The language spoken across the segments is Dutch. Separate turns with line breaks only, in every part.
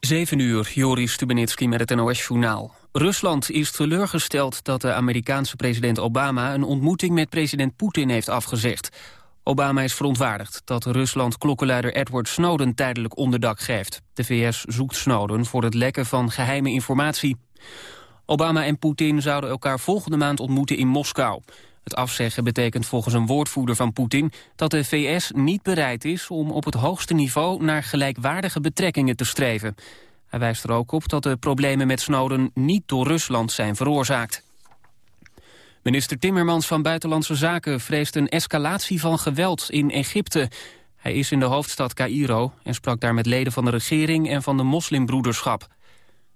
7 uur, Joris Stubenitski met het NOS-journaal. Rusland is teleurgesteld dat de Amerikaanse president Obama... een ontmoeting met president Poetin heeft afgezegd. Obama is verontwaardigd dat Rusland klokkenluider Edward Snowden... tijdelijk onderdak geeft. De VS zoekt Snowden voor het lekken van geheime informatie. Obama en Poetin zouden elkaar volgende maand ontmoeten in Moskou. Het afzeggen betekent volgens een woordvoerder van Poetin... dat de VS niet bereid is om op het hoogste niveau... naar gelijkwaardige betrekkingen te streven. Hij wijst er ook op dat de problemen met Snowden... niet door Rusland zijn veroorzaakt. Minister Timmermans van Buitenlandse Zaken vreest een escalatie van geweld in Egypte. Hij is in de hoofdstad Cairo en sprak daar met leden van de regering en van de moslimbroederschap.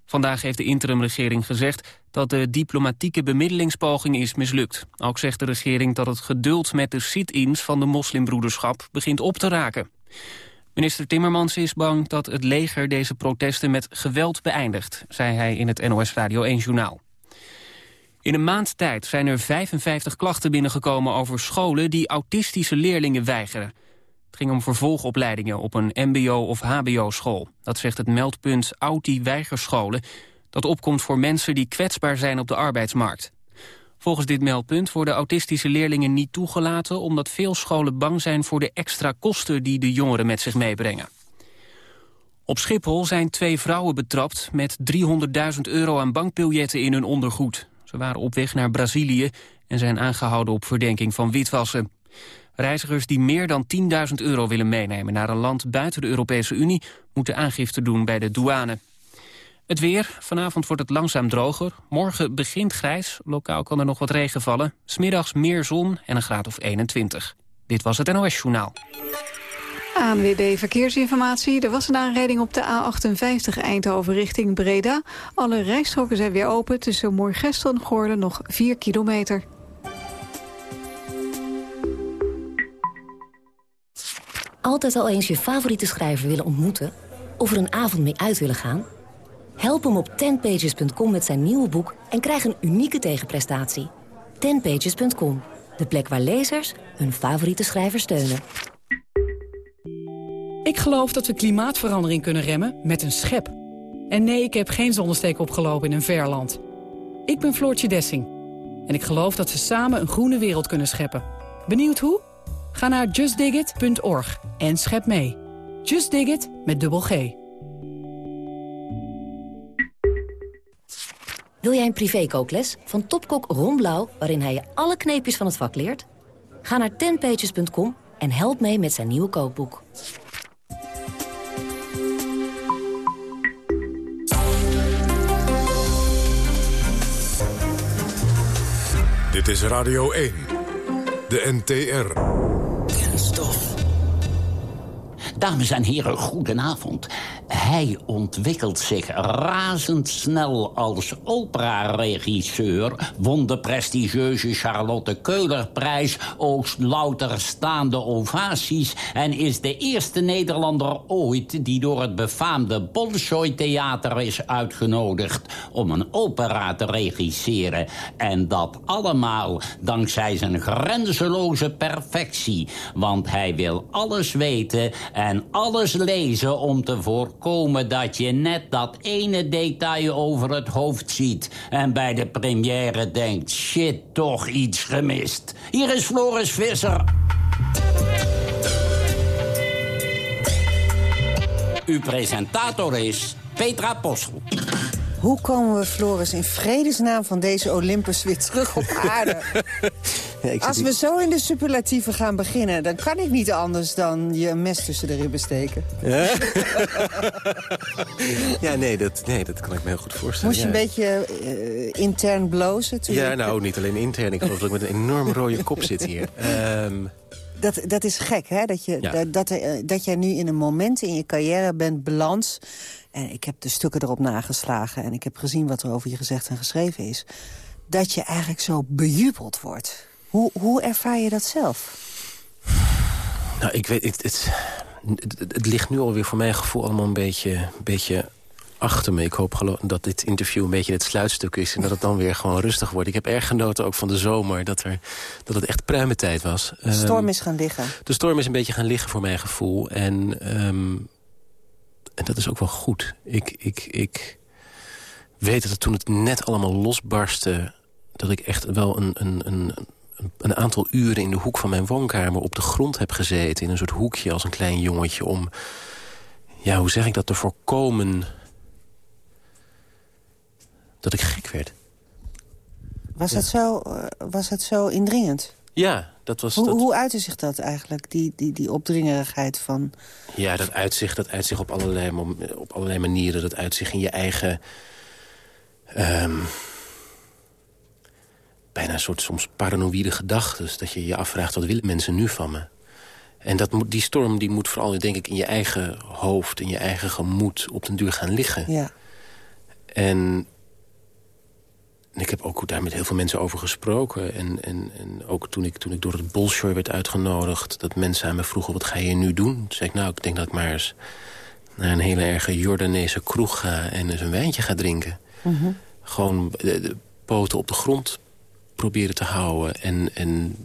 Vandaag heeft de interimregering gezegd dat de diplomatieke bemiddelingspoging is mislukt. Ook zegt de regering dat het geduld met de sit-ins van de moslimbroederschap begint op te raken. Minister Timmermans is bang dat het leger deze protesten met geweld beëindigt, zei hij in het NOS Radio 1-journaal. In een maand tijd zijn er 55 klachten binnengekomen over scholen die autistische leerlingen weigeren. Het ging om vervolgopleidingen op een mbo- of hbo-school. Dat zegt het meldpunt Auti-weigerscholen... dat opkomt voor mensen die kwetsbaar zijn op de arbeidsmarkt. Volgens dit meldpunt worden autistische leerlingen niet toegelaten... omdat veel scholen bang zijn voor de extra kosten die de jongeren met zich meebrengen. Op Schiphol zijn twee vrouwen betrapt met 300.000 euro aan bankbiljetten in hun ondergoed. Ze waren op weg naar Brazilië en zijn aangehouden op verdenking van witwassen. Reizigers die meer dan 10.000 euro willen meenemen naar een land buiten de Europese Unie moeten aangifte doen bij de douane. Het weer. Vanavond wordt het langzaam droger. Morgen begint grijs. Lokaal kan er nog wat regen vallen. Smiddags meer zon en een graad of 21. Dit was het NOS Journaal.
ANWB Verkeersinformatie. Er was een aanrijding op de A58 Eindhoven richting Breda. Alle rijstroken zijn weer open. Tussen Moorgestel en Goorlen nog 4 kilometer.
Altijd al eens je favoriete schrijver willen ontmoeten? Of er een avond mee uit willen gaan? Help hem op 10pages.com met zijn nieuwe boek en krijg een unieke tegenprestatie. 10pages.com, de plek waar lezers hun favoriete schrijver steunen.
Ik geloof dat we klimaatverandering kunnen remmen met een schep. En nee, ik heb geen zonnesteek opgelopen in een ver land. Ik ben Floortje Dessing. En ik geloof dat we samen een groene wereld kunnen scheppen. Benieuwd hoe? Ga naar justdigit.org en schep mee. Just Dig It met dubbel G.
Wil jij een privékookles van topkok Ron Blauw... waarin hij je alle kneepjes van het vak leert? Ga naar tenpages.com en help mee met zijn nieuwe kookboek.
Dit is Radio 1, de NTR.
Kenstof. Dames en heren, goedenavond. Hij ontwikkelt zich razendsnel als operaregisseur... won de prestigieuze Charlotte Keulerprijs... oost louter staande ovaties... en is de eerste Nederlander ooit... die door het befaamde Bolshoi Theater is uitgenodigd... om een opera te regisseren. En dat allemaal dankzij zijn grenzeloze perfectie. Want hij wil alles weten en alles lezen om te voorkomen voorkomen dat je net dat ene detail over het hoofd ziet... en bij de première denkt, shit, toch iets gemist. Hier is Floris Visser. Uw presentator is Petra Possel.
Hoe komen we, Floris, in vredesnaam van deze Olympus weer terug op aarde? Als we zo in de superlatieven gaan beginnen... dan kan ik niet anders dan je een mes tussen de ribben steken.
Ja, ja nee, dat, nee, dat kan ik me heel goed voorstellen.
Moest je een beetje eh, intern blozen?
ja, nou, niet alleen intern. Ik geloof dat ik met een enorm rode kop zit hier. Um...
Dat, dat is gek, hè? Dat, je, dat, dat, eh, dat jij nu in een moment in je carrière bent balans... en ik heb de stukken erop nageslagen... en ik heb gezien wat er over je gezegd en geschreven is... dat je eigenlijk zo bejubeld wordt. Hoe, hoe ervaar je dat zelf?
Nou, ik weet, het, het, het, ligt nu alweer voor mijn gevoel allemaal een beetje, beetje achter me. Ik hoop dat dit interview een beetje het sluitstuk is... en dat het dan weer gewoon rustig wordt. Ik heb erg genoten ook van de zomer, dat, er, dat het echt pruimentijd was.
De storm ehm, is gaan liggen.
De storm is een beetje gaan liggen voor mijn gevoel. En um, en dat is ook wel goed. Ik, ik, ik weet dat het toen het net allemaal losbarstte... dat ik echt wel een, een, een, een aantal uren in de hoek van mijn woonkamer... op de grond heb gezeten in een soort hoekje als een klein jongetje... om, ja, hoe zeg ik dat, te voorkomen dat ik gek werd.
Was, het, zo, eh, was het zo indringend?
Ja, dat was...
Hoe,
dat...
hoe uitte zich dat eigenlijk, die, die, die opdringerigheid van...
Ja, dat uitzicht, dat uitzicht op, allerlei, op allerlei manieren. Dat uitzicht in je eigen... Um, bijna een soort soms paranoïde gedachten. Dat je je afvraagt, wat willen mensen nu van me? En dat moet, die storm die moet vooral, denk ik, in je eigen hoofd... in je eigen gemoed op den duur gaan liggen.
Ja.
En en ik heb ook daar met heel veel mensen over gesproken. En, en, en ook toen ik, toen ik door het Bolshoi werd uitgenodigd... dat mensen aan me vroegen, wat ga je nu doen? Toen zei ik, nou, ik denk dat ik maar eens naar een hele erge Jordaanese kroeg ga... en eens een wijntje ga drinken.
Mhm.
Gewoon de, poten op de grond proberen te houden. En, en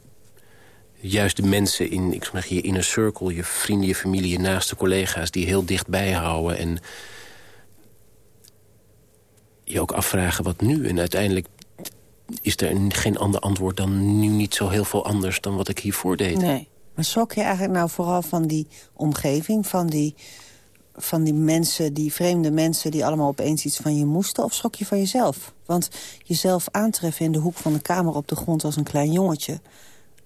juist de mensen in ik zeg, je inner circle... je vrienden, je familie, je naaste collega's... die heel dichtbij houden en je ook afvragen wat nu. En uiteindelijk is er geen ander antwoord dan nu niet zo heel veel anders... dan wat ik hiervoor deed.
Nee. Maar schrok je eigenlijk nou vooral van die omgeving... van die, van die mensen, die vreemde mensen... die allemaal opeens iets van je moesten? Of schrok je van jezelf? Want jezelf aantreffen in de hoek van de kamer op de grond als een klein jongetje...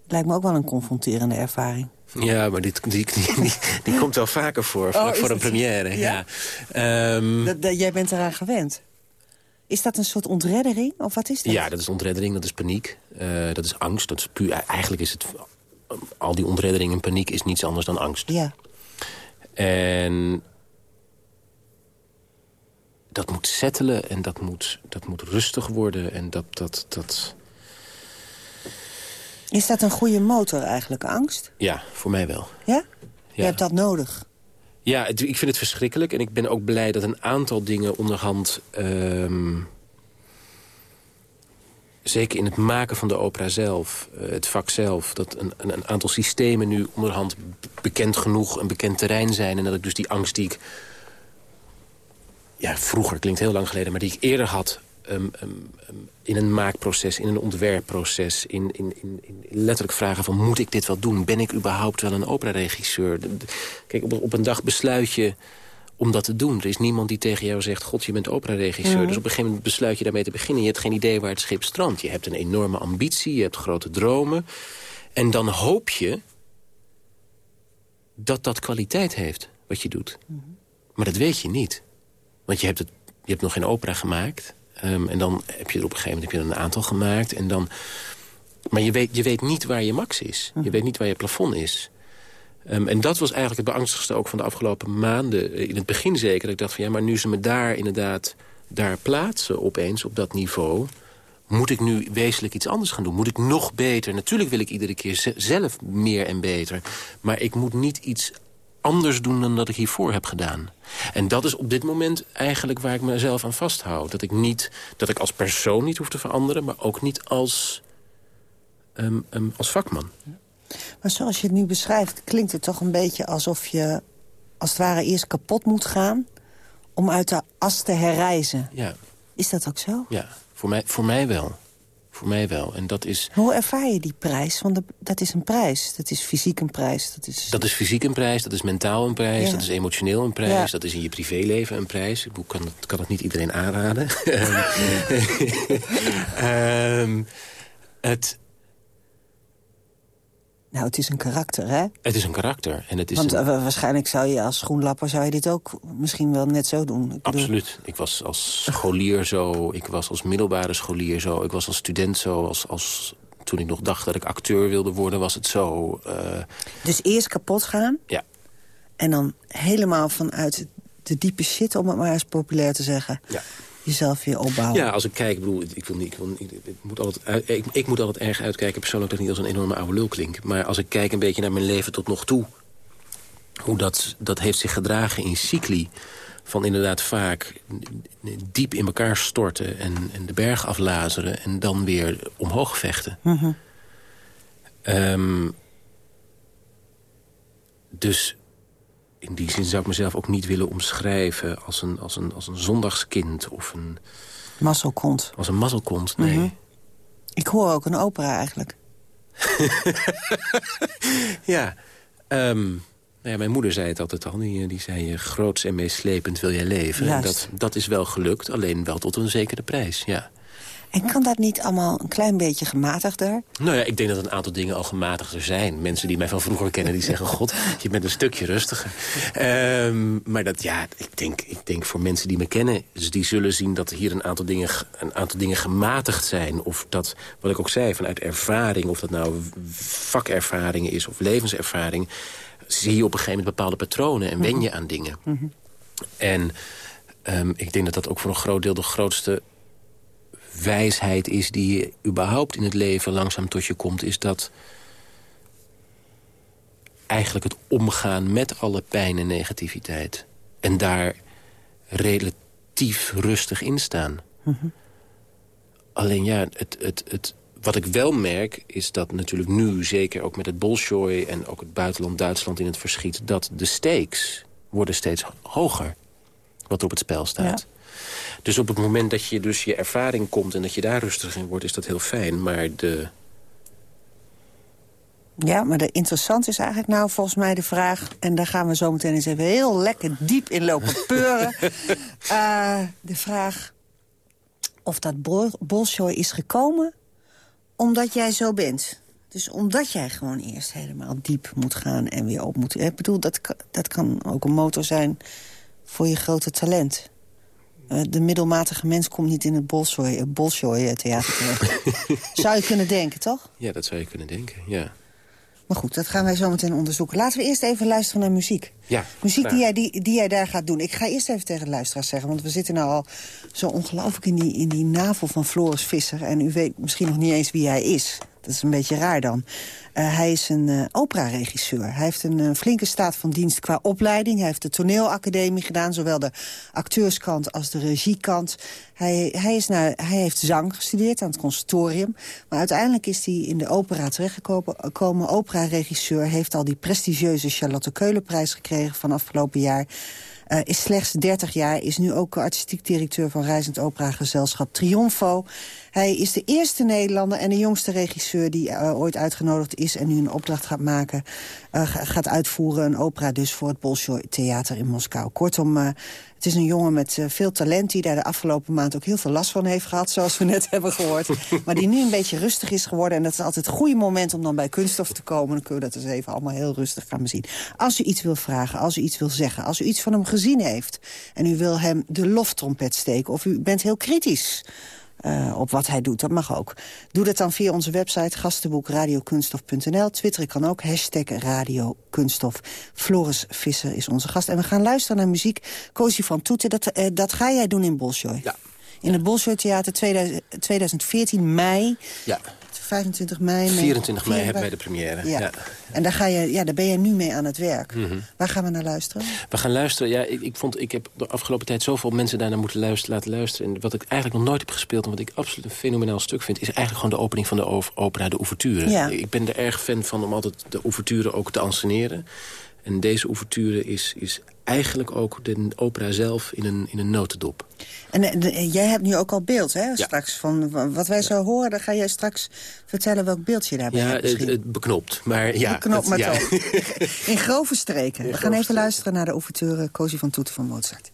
lijkt me ook wel een confronterende ervaring.
Ja, maar die, die, die, die komt wel vaker voor, oh, voor een première. Ja. ja.
Um... Dat, jij bent eraan gewend? Is dat een soort ontreddering? Of wat is dat?
Ja, dat is ontreddering, dat is paniek. Uh, dat is angst. Dat is puur, eigenlijk is het... Al die ontreddering en paniek is niets anders dan angst.
Ja.
En dat moet settelen en dat moet, dat moet rustig worden. En dat, dat, dat...
Is dat een goede motor eigenlijk, angst?
Ja, voor mij wel.
Ja? Je hebt dat nodig?
Ja, ik vind het verschrikkelijk. En ik ben ook blij dat een aantal dingen onderhand... Ehm, zeker in het maken van de opera zelf, eh, het vak zelf... dat een, een, aantal systemen nu onderhand bekend genoeg, een bekend terrein zijn... en dat ik dus die angst die ik... Ja, vroeger, klinkt heel lang geleden, maar die ik eerder had... Um, um, in een maakproces, in een ontwerpproces... In, in, in, in, letterlijk vragen van, moet ik dit wel doen? Ben ik überhaupt wel een operaregisseur? Kijk, op, op, een dag besluit je om dat te doen. Er is niemand die tegen jou zegt, god, je bent operaregisseur. Mm Dus op een gegeven moment besluit je daarmee te beginnen. Je hebt geen idee waar het schip strandt. Je hebt een enorme ambitie, je hebt grote dromen. En dan hoop je dat dat kwaliteit heeft, wat je doet. Mhm. Maar dat weet je niet. Want je hebt, het, je hebt nog geen opera gemaakt... Ehm, en dan heb je er op een gegeven moment heb je er een aantal gemaakt. En dan, maar je weet, je weet niet waar je max is. Je weet niet waar je plafond is. Ehm, en dat was eigenlijk het beangstigste ook van de afgelopen maanden. In het begin zeker. Dat ik dacht van ja, maar nu ze me daar inderdaad daar plaatsen opeens op dat niveau... moet ik nu wezenlijk iets anders gaan doen? Moet ik nog beter? Natuurlijk wil ik iedere keer zelf meer en beter. Maar ik moet niet iets anders doen dan dat ik hiervoor heb gedaan. En dat is op dit moment eigenlijk waar ik mezelf aan vasthoud. Dat ik, niet, dat ik als persoon niet hoef te veranderen... maar ook niet als, ehm, ehm, als vakman.
Maar zoals je het nu beschrijft, klinkt het toch een beetje alsof je... als het ware eerst kapot moet gaan om uit de as te herreizen.
Ja.
Is dat ook zo?
Ja, voor mij, voor mij wel. Voor mij wel. En dat is...
Hoe ervaar je die prijs? Want dat is een prijs. Dat is fysiek een prijs. Dat is,
dat is fysiek een prijs, dat is mentaal een prijs, dat is emotioneel een prijs... dat is in je privéleven een prijs. Ik kan het, kan het niet iedereen aanraden. um, het,
nou, het is een karakter, hè?
Het is een karakter. En het is
Want
een...
Eh, waarschijnlijk zou je als schoenlapper zou je dit ook misschien wel net zo doen. Ik
Absoluut. Ik was als scholier zo, ik was als middelbare scholier zo... ik was als student zo, als, als toen ik nog dacht dat ik acteur wilde worden, was het zo. Uh...
Dus eerst kapot gaan?
Ja.
En dan helemaal vanuit de diepe shit, om het maar eens populair te zeggen...
Ja
jezelf weer opbouwen.
Ja, als ik kijk, bedoel, ik, wil niet, ik, wil, ik, ik moet altijd, ik, ik, moet altijd erg uitkijken, persoonlijk dat ik niet als een enorme oude lul klink. Maar als ik kijk een beetje naar mijn leven tot nog toe, hoe dat, dat heeft zich gedragen in cycli van inderdaad vaak diep in elkaar storten en, en de berg aflazeren en dan weer omhoog vechten.
Mm
um, dus in die zin zou ik mezelf ook niet willen omschrijven... als een, als een, als een zondagskind of een...
Mazzelkont.
Als een mazzelkont, nee. Mhm.
Ik hoor ook een opera eigenlijk.
ja, um, nou ja, mijn moeder zei het altijd al. Die, die zei, groots en meeslepend wil jij leven. En dat, dat is wel gelukt, alleen wel tot een zekere prijs, ja.
En kan dat niet allemaal een klein beetje gematigder?
Nou ja, ik denk dat een aantal dingen al gematigder zijn. Mensen die mij van vroeger kennen, die zeggen... God, je bent een stukje rustiger. Um, maar dat, ja, ik denk, ik denk voor mensen die me kennen... die zullen zien dat hier een aantal, dingen, een aantal dingen gematigd zijn. Of dat, wat ik ook zei, vanuit ervaring... of dat nou vakervaring is of levenservaring... zie je op een gegeven moment bepaalde patronen en wen je aan dingen. Mhm. En um, ik denk dat dat ook voor een groot deel de grootste wijsheid is die überhaupt in het leven langzaam tot je komt... is dat eigenlijk het omgaan met alle pijn en negativiteit. En daar relatief rustig in staan. Mhm. Alleen ja, het, het, het, wat ik wel merk is dat natuurlijk nu, zeker ook met het Bolshoi... en ook het buitenland Duitsland in het verschiet... dat de stakes worden steeds hoger wat er op het spel staat. Dus op het moment dat je dus je ervaring komt... en dat je daar rustig in wordt, is dat heel fijn. Maar de...
Ja, maar de interessant is eigenlijk nou volgens mij de vraag... en daar gaan we zo meteen eens even heel lekker diep in lopen peuren. uh, de vraag of dat Bolshoi is gekomen omdat jij zo bent. Dus omdat jij gewoon eerst helemaal diep moet gaan en weer op moet... Ik bedoel, dat, dat kan ook een motor zijn voor je grote talent. Eh, de middelmatige mens komt niet in het Bolshoi-theater terecht. zou je kunnen denken, toch?
Ja, dat zou je kunnen denken, ja.
Maar goed, dat gaan wij zo meteen onderzoeken. Laten we eerst even luisteren naar muziek.
Ja,
muziek die jij, die, die jij daar gaat doen. Ik ga eerst even tegen de luisteraars zeggen... want we zitten nou al zo ongelooflijk in die, in die navel van Floris Visser... en u weet misschien nog niet eens wie hij is. Dat is een beetje raar dan. Uh, hij is een uh, operaregisseur. Hij heeft een uh, flinke staat van dienst qua opleiding. Hij heeft de toneelacademie gedaan, zowel de acteurskant als de regiekant. Hij, hij, is naar, hij heeft zang gestudeerd aan het conservatorium. Maar uiteindelijk is hij in de opera terechtgekomen. Operaregisseur heeft al die prestigieuze Charlotte Keulenprijs gekregen van afgelopen jaar. Is slechts 30 jaar, is nu ook artistiek directeur van Reizend Opera-gezelschap Triomfo. Hij is de eerste Nederlander en de jongste regisseur die uh, ooit uitgenodigd is... en nu een opdracht gaat maken, uh, gaat uitvoeren. Een opera dus voor het Bolshoi Theater in Moskou. Kortom, uh, het is een jongen met veel talent... die daar de afgelopen maand ook heel veel last van heeft gehad... zoals we net hebben gehoord. maar die nu een beetje rustig is geworden. En dat is altijd het goede moment om dan bij Kunststof te komen. Dan kunnen we dat eens even allemaal heel rustig gaan bezien. Als u iets wil vragen, als u iets wil zeggen... als u iets van hem gezien heeft... en u wil hem de loftrompet steken... of u bent heel kritisch uh, op wat hij doet. Dat mag ook. Doe dat dan via onze website gastenboekradiokunstof.nl. Twitter kan ook, hashtag radiokunststof. Floris Visser is onze gast. En we gaan luisteren naar muziek. Cozy van Toeten, dat, uh, dat ga jij doen in Bolshoi.
Ja.
In het Bolshoi Theater 2014, mei.
Ja.
25 mei.
24 mei hebben wij de première. Ja.
En daar, ga je, ja, daar ben je nu mee aan het werk. Mhm. Waar gaan we naar luisteren?
We gaan luisteren. Ja, ik, ik, vond, ik heb de afgelopen tijd zoveel mensen daarna moeten luisteren, laten luisteren. En wat ik eigenlijk nog nooit heb gespeeld... en wat ik absoluut een fenomenaal stuk vind... is eigenlijk gewoon de opening van de opera, de ouverture. Ja. Ik ben er erg fan van om altijd de ouverture ook te anseneren. En deze ouverture is, is eigenlijk ook de opera zelf in een, in een notendop.
En eh, jij hebt nu ook al beeld, hè? Straks van wat wij zo horen, dan ga jij straks vertellen welk beeld je daarbij
ja,
hebt.
Ja, het, beknopt. Maar ja,
beknopt, maar toch. In grove streken. We gaan even luisteren naar de ouverture Cozy van Toeten van Mozart.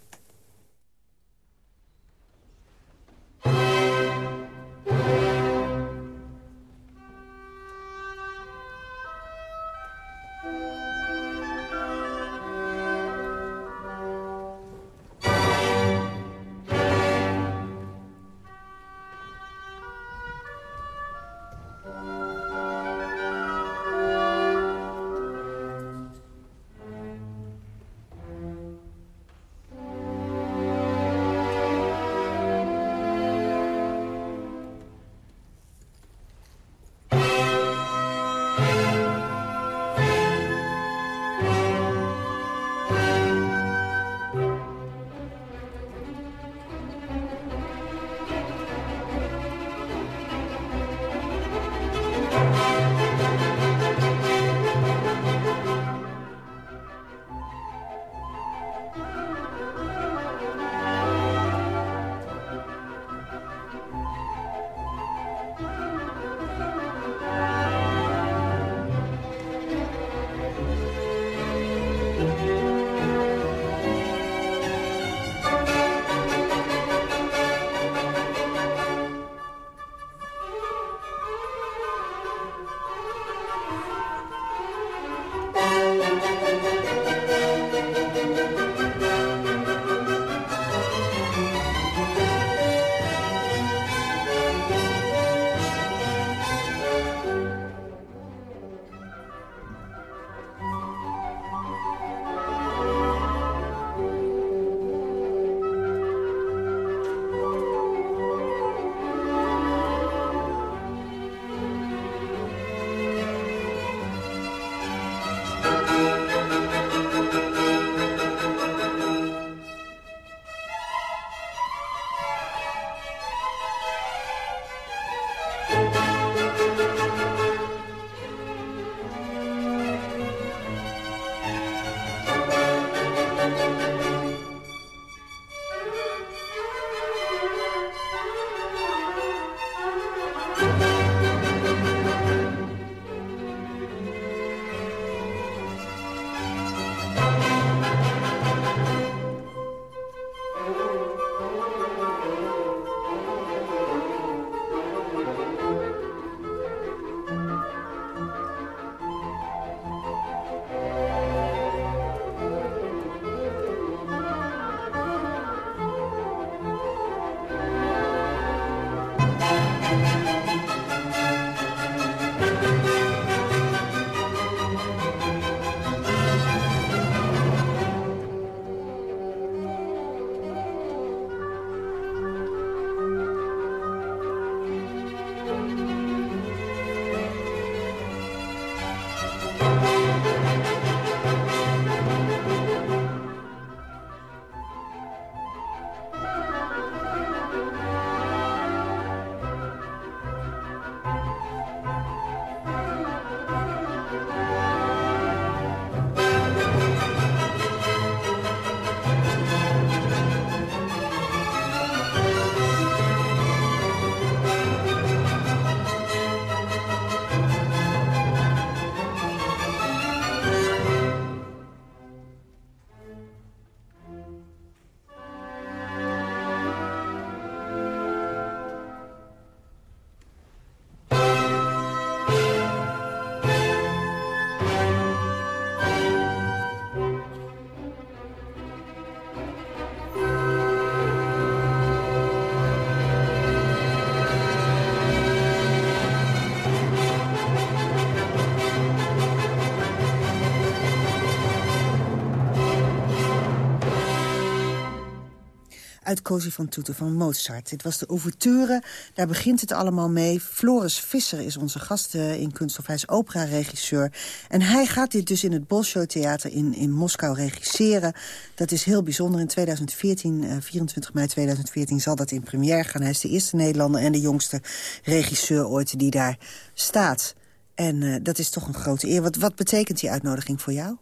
Uit van Toeten van Mozart. Dit was de ouverture, daar begint het allemaal mee. Floris Visser is onze gast uh, in Kunststof, hij is opera-regisseur. En hij gaat dit dus in het Bolshoi Theater in, in Moskou regisseren. Dat is heel bijzonder. In 2014, uh, 24 mei 2014, zal dat in première gaan. Hij is de eerste Nederlander en de jongste regisseur ooit die daar staat. En uh, dat is toch een grote eer. Wat, wat betekent die uitnodiging voor jou?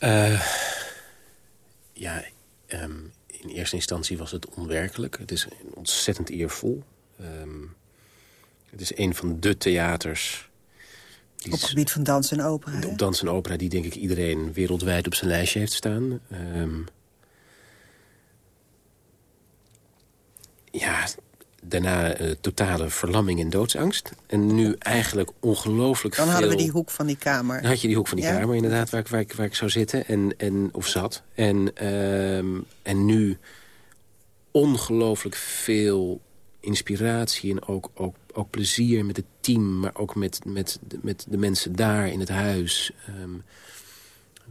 Uh, ja, um, in eerste instantie was het onwerkelijk. Het is ontzettend eervol. Um, het is een van de theaters...
op het gebied van dans en opera.
Op dans en opera, die denk ik iedereen wereldwijd op zijn lijstje heeft staan. Um, ja, daarna uh, totale verlamming en doodsangst. En nu eigenlijk ongelooflijk veel...
Dan hadden we die hoek van die kamer.
Dan had je die hoek van die kamer inderdaad, waar ik, waar, ik, waar ik zou zitten. En, en, of zat. En, uh, en nu ongelooflijk veel inspiratie en ook, ook, ook plezier met het team... maar ook met, met, met de mensen daar in het huis... Um,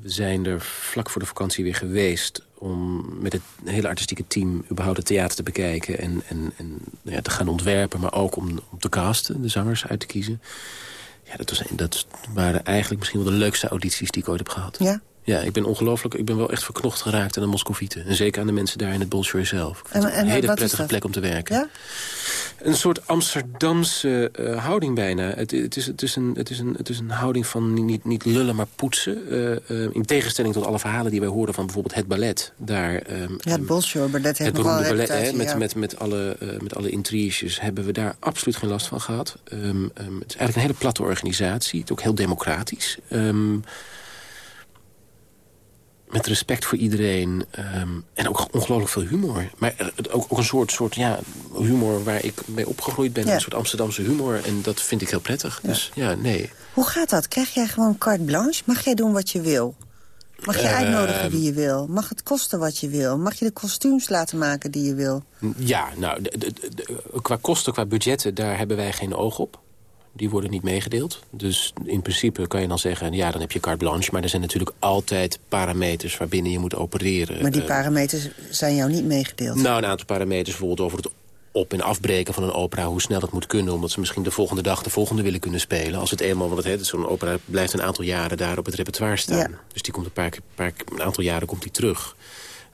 we zijn er vlak voor de vakantie weer geweest... om met het hele artistieke team überhaupt het theater te bekijken... en, en, en ja, te gaan ontwerpen, maar ook om, om te casten, de zangers uit te kiezen. Ja, dat, was, dat waren eigenlijk misschien wel de leukste audities die ik ooit heb gehad.
Ja?
Ja, ik ben ongelooflijk, ik ben wel echt verknocht geraakt aan de Moscovieten. En zeker aan de mensen daar in het Bolshoi zelf.
En, en,
een hele prettige plek om te werken.
Ja?
Een soort Amsterdamse uh, houding bijna. Het, het, is, het, is een, het, is een, het is een houding van niet, niet lullen, maar poetsen. Uh, uh, in tegenstelling tot alle verhalen die wij hoorden van bijvoorbeeld het ballet. Daar, um,
ja, het Bolshoi ballet heeft
het
nogal
ballet, hè, met,
ja.
met, met, alle, met alle intriges hebben we daar absoluut geen last van gehad. Um, um, het is eigenlijk een hele platte organisatie. Het is ook heel democratisch. Met respect voor iedereen. Um, en ook ongelooflijk veel humor. Maar ook, ook een soort, soort ja, humor waar ik mee opgegroeid ben.
Ja.
Een soort Amsterdamse humor. En dat vind ik heel prettig.
Ja.
Dus ja, nee.
Hoe gaat dat? Krijg jij gewoon carte blanche? Mag jij doen wat je wil? Mag je
Uh,
uitnodigen wie je wil? Mag het kosten wat je wil? Mag je de kostuums laten maken die je wil?
Ja, nou, qua kosten, qua budgetten, daar hebben wij geen oog op. Die worden niet meegedeeld. Dus in principe kan je dan zeggen, ja, dan heb je carte blanche. Maar er zijn natuurlijk altijd parameters waarbinnen je moet opereren.
Maar die
Uh,
parameters zijn jou niet meegedeeld.
Nou, een aantal parameters bijvoorbeeld over het op- en afbreken van een opera... hoe snel dat moet kunnen, omdat ze misschien de volgende dag de volgende willen kunnen spelen. Als het eenmaal, want het, zo'n opera blijft een aantal jaren daar op het repertoire staan.
Ja.
Dus die komt een, paar, een aantal jaren komt die terug.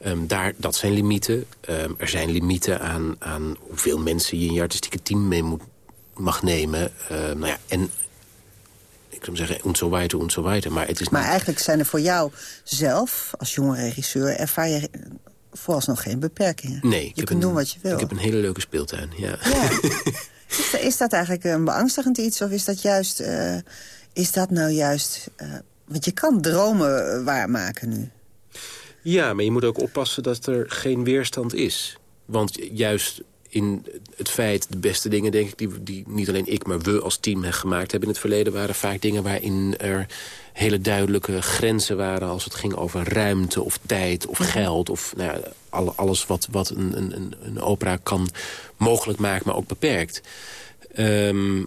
Um, daar, dat zijn limieten. Um, er zijn limieten aan, aan hoeveel mensen je in je artistieke team mee moet, mag nemen. Um, nou ja, en ik zou zeggen, en zo weiter, en zo weiter. Maar het is
Maar
niet-
eigenlijk zijn er voor jou zelf, als jonge regisseur... ervaar je vooralsnog geen beperkingen.
Nee,
je kunt
een-
doen wat je wil.
Ik heb een hele leuke speeltuin, ja.
Ja. is, dat- is dat eigenlijk een beangstigend iets? Of is dat juist... eh, is dat nou juist... eh, want je kan dromen eh, waarmaken nu.
Ja, maar je moet ook oppassen dat er geen weerstand is. Want juist in het feit, de beste dingen denk ik... die, die niet alleen ik, maar we als team hebben gemaakt hebben in het verleden... waren vaak dingen waarin er hele duidelijke grenzen waren... als het ging over ruimte of tijd of geld... of nou ja, alle- alles wat, wat een, een, een- opera kan mogelijk maken, maar ook beperkt. Ehm,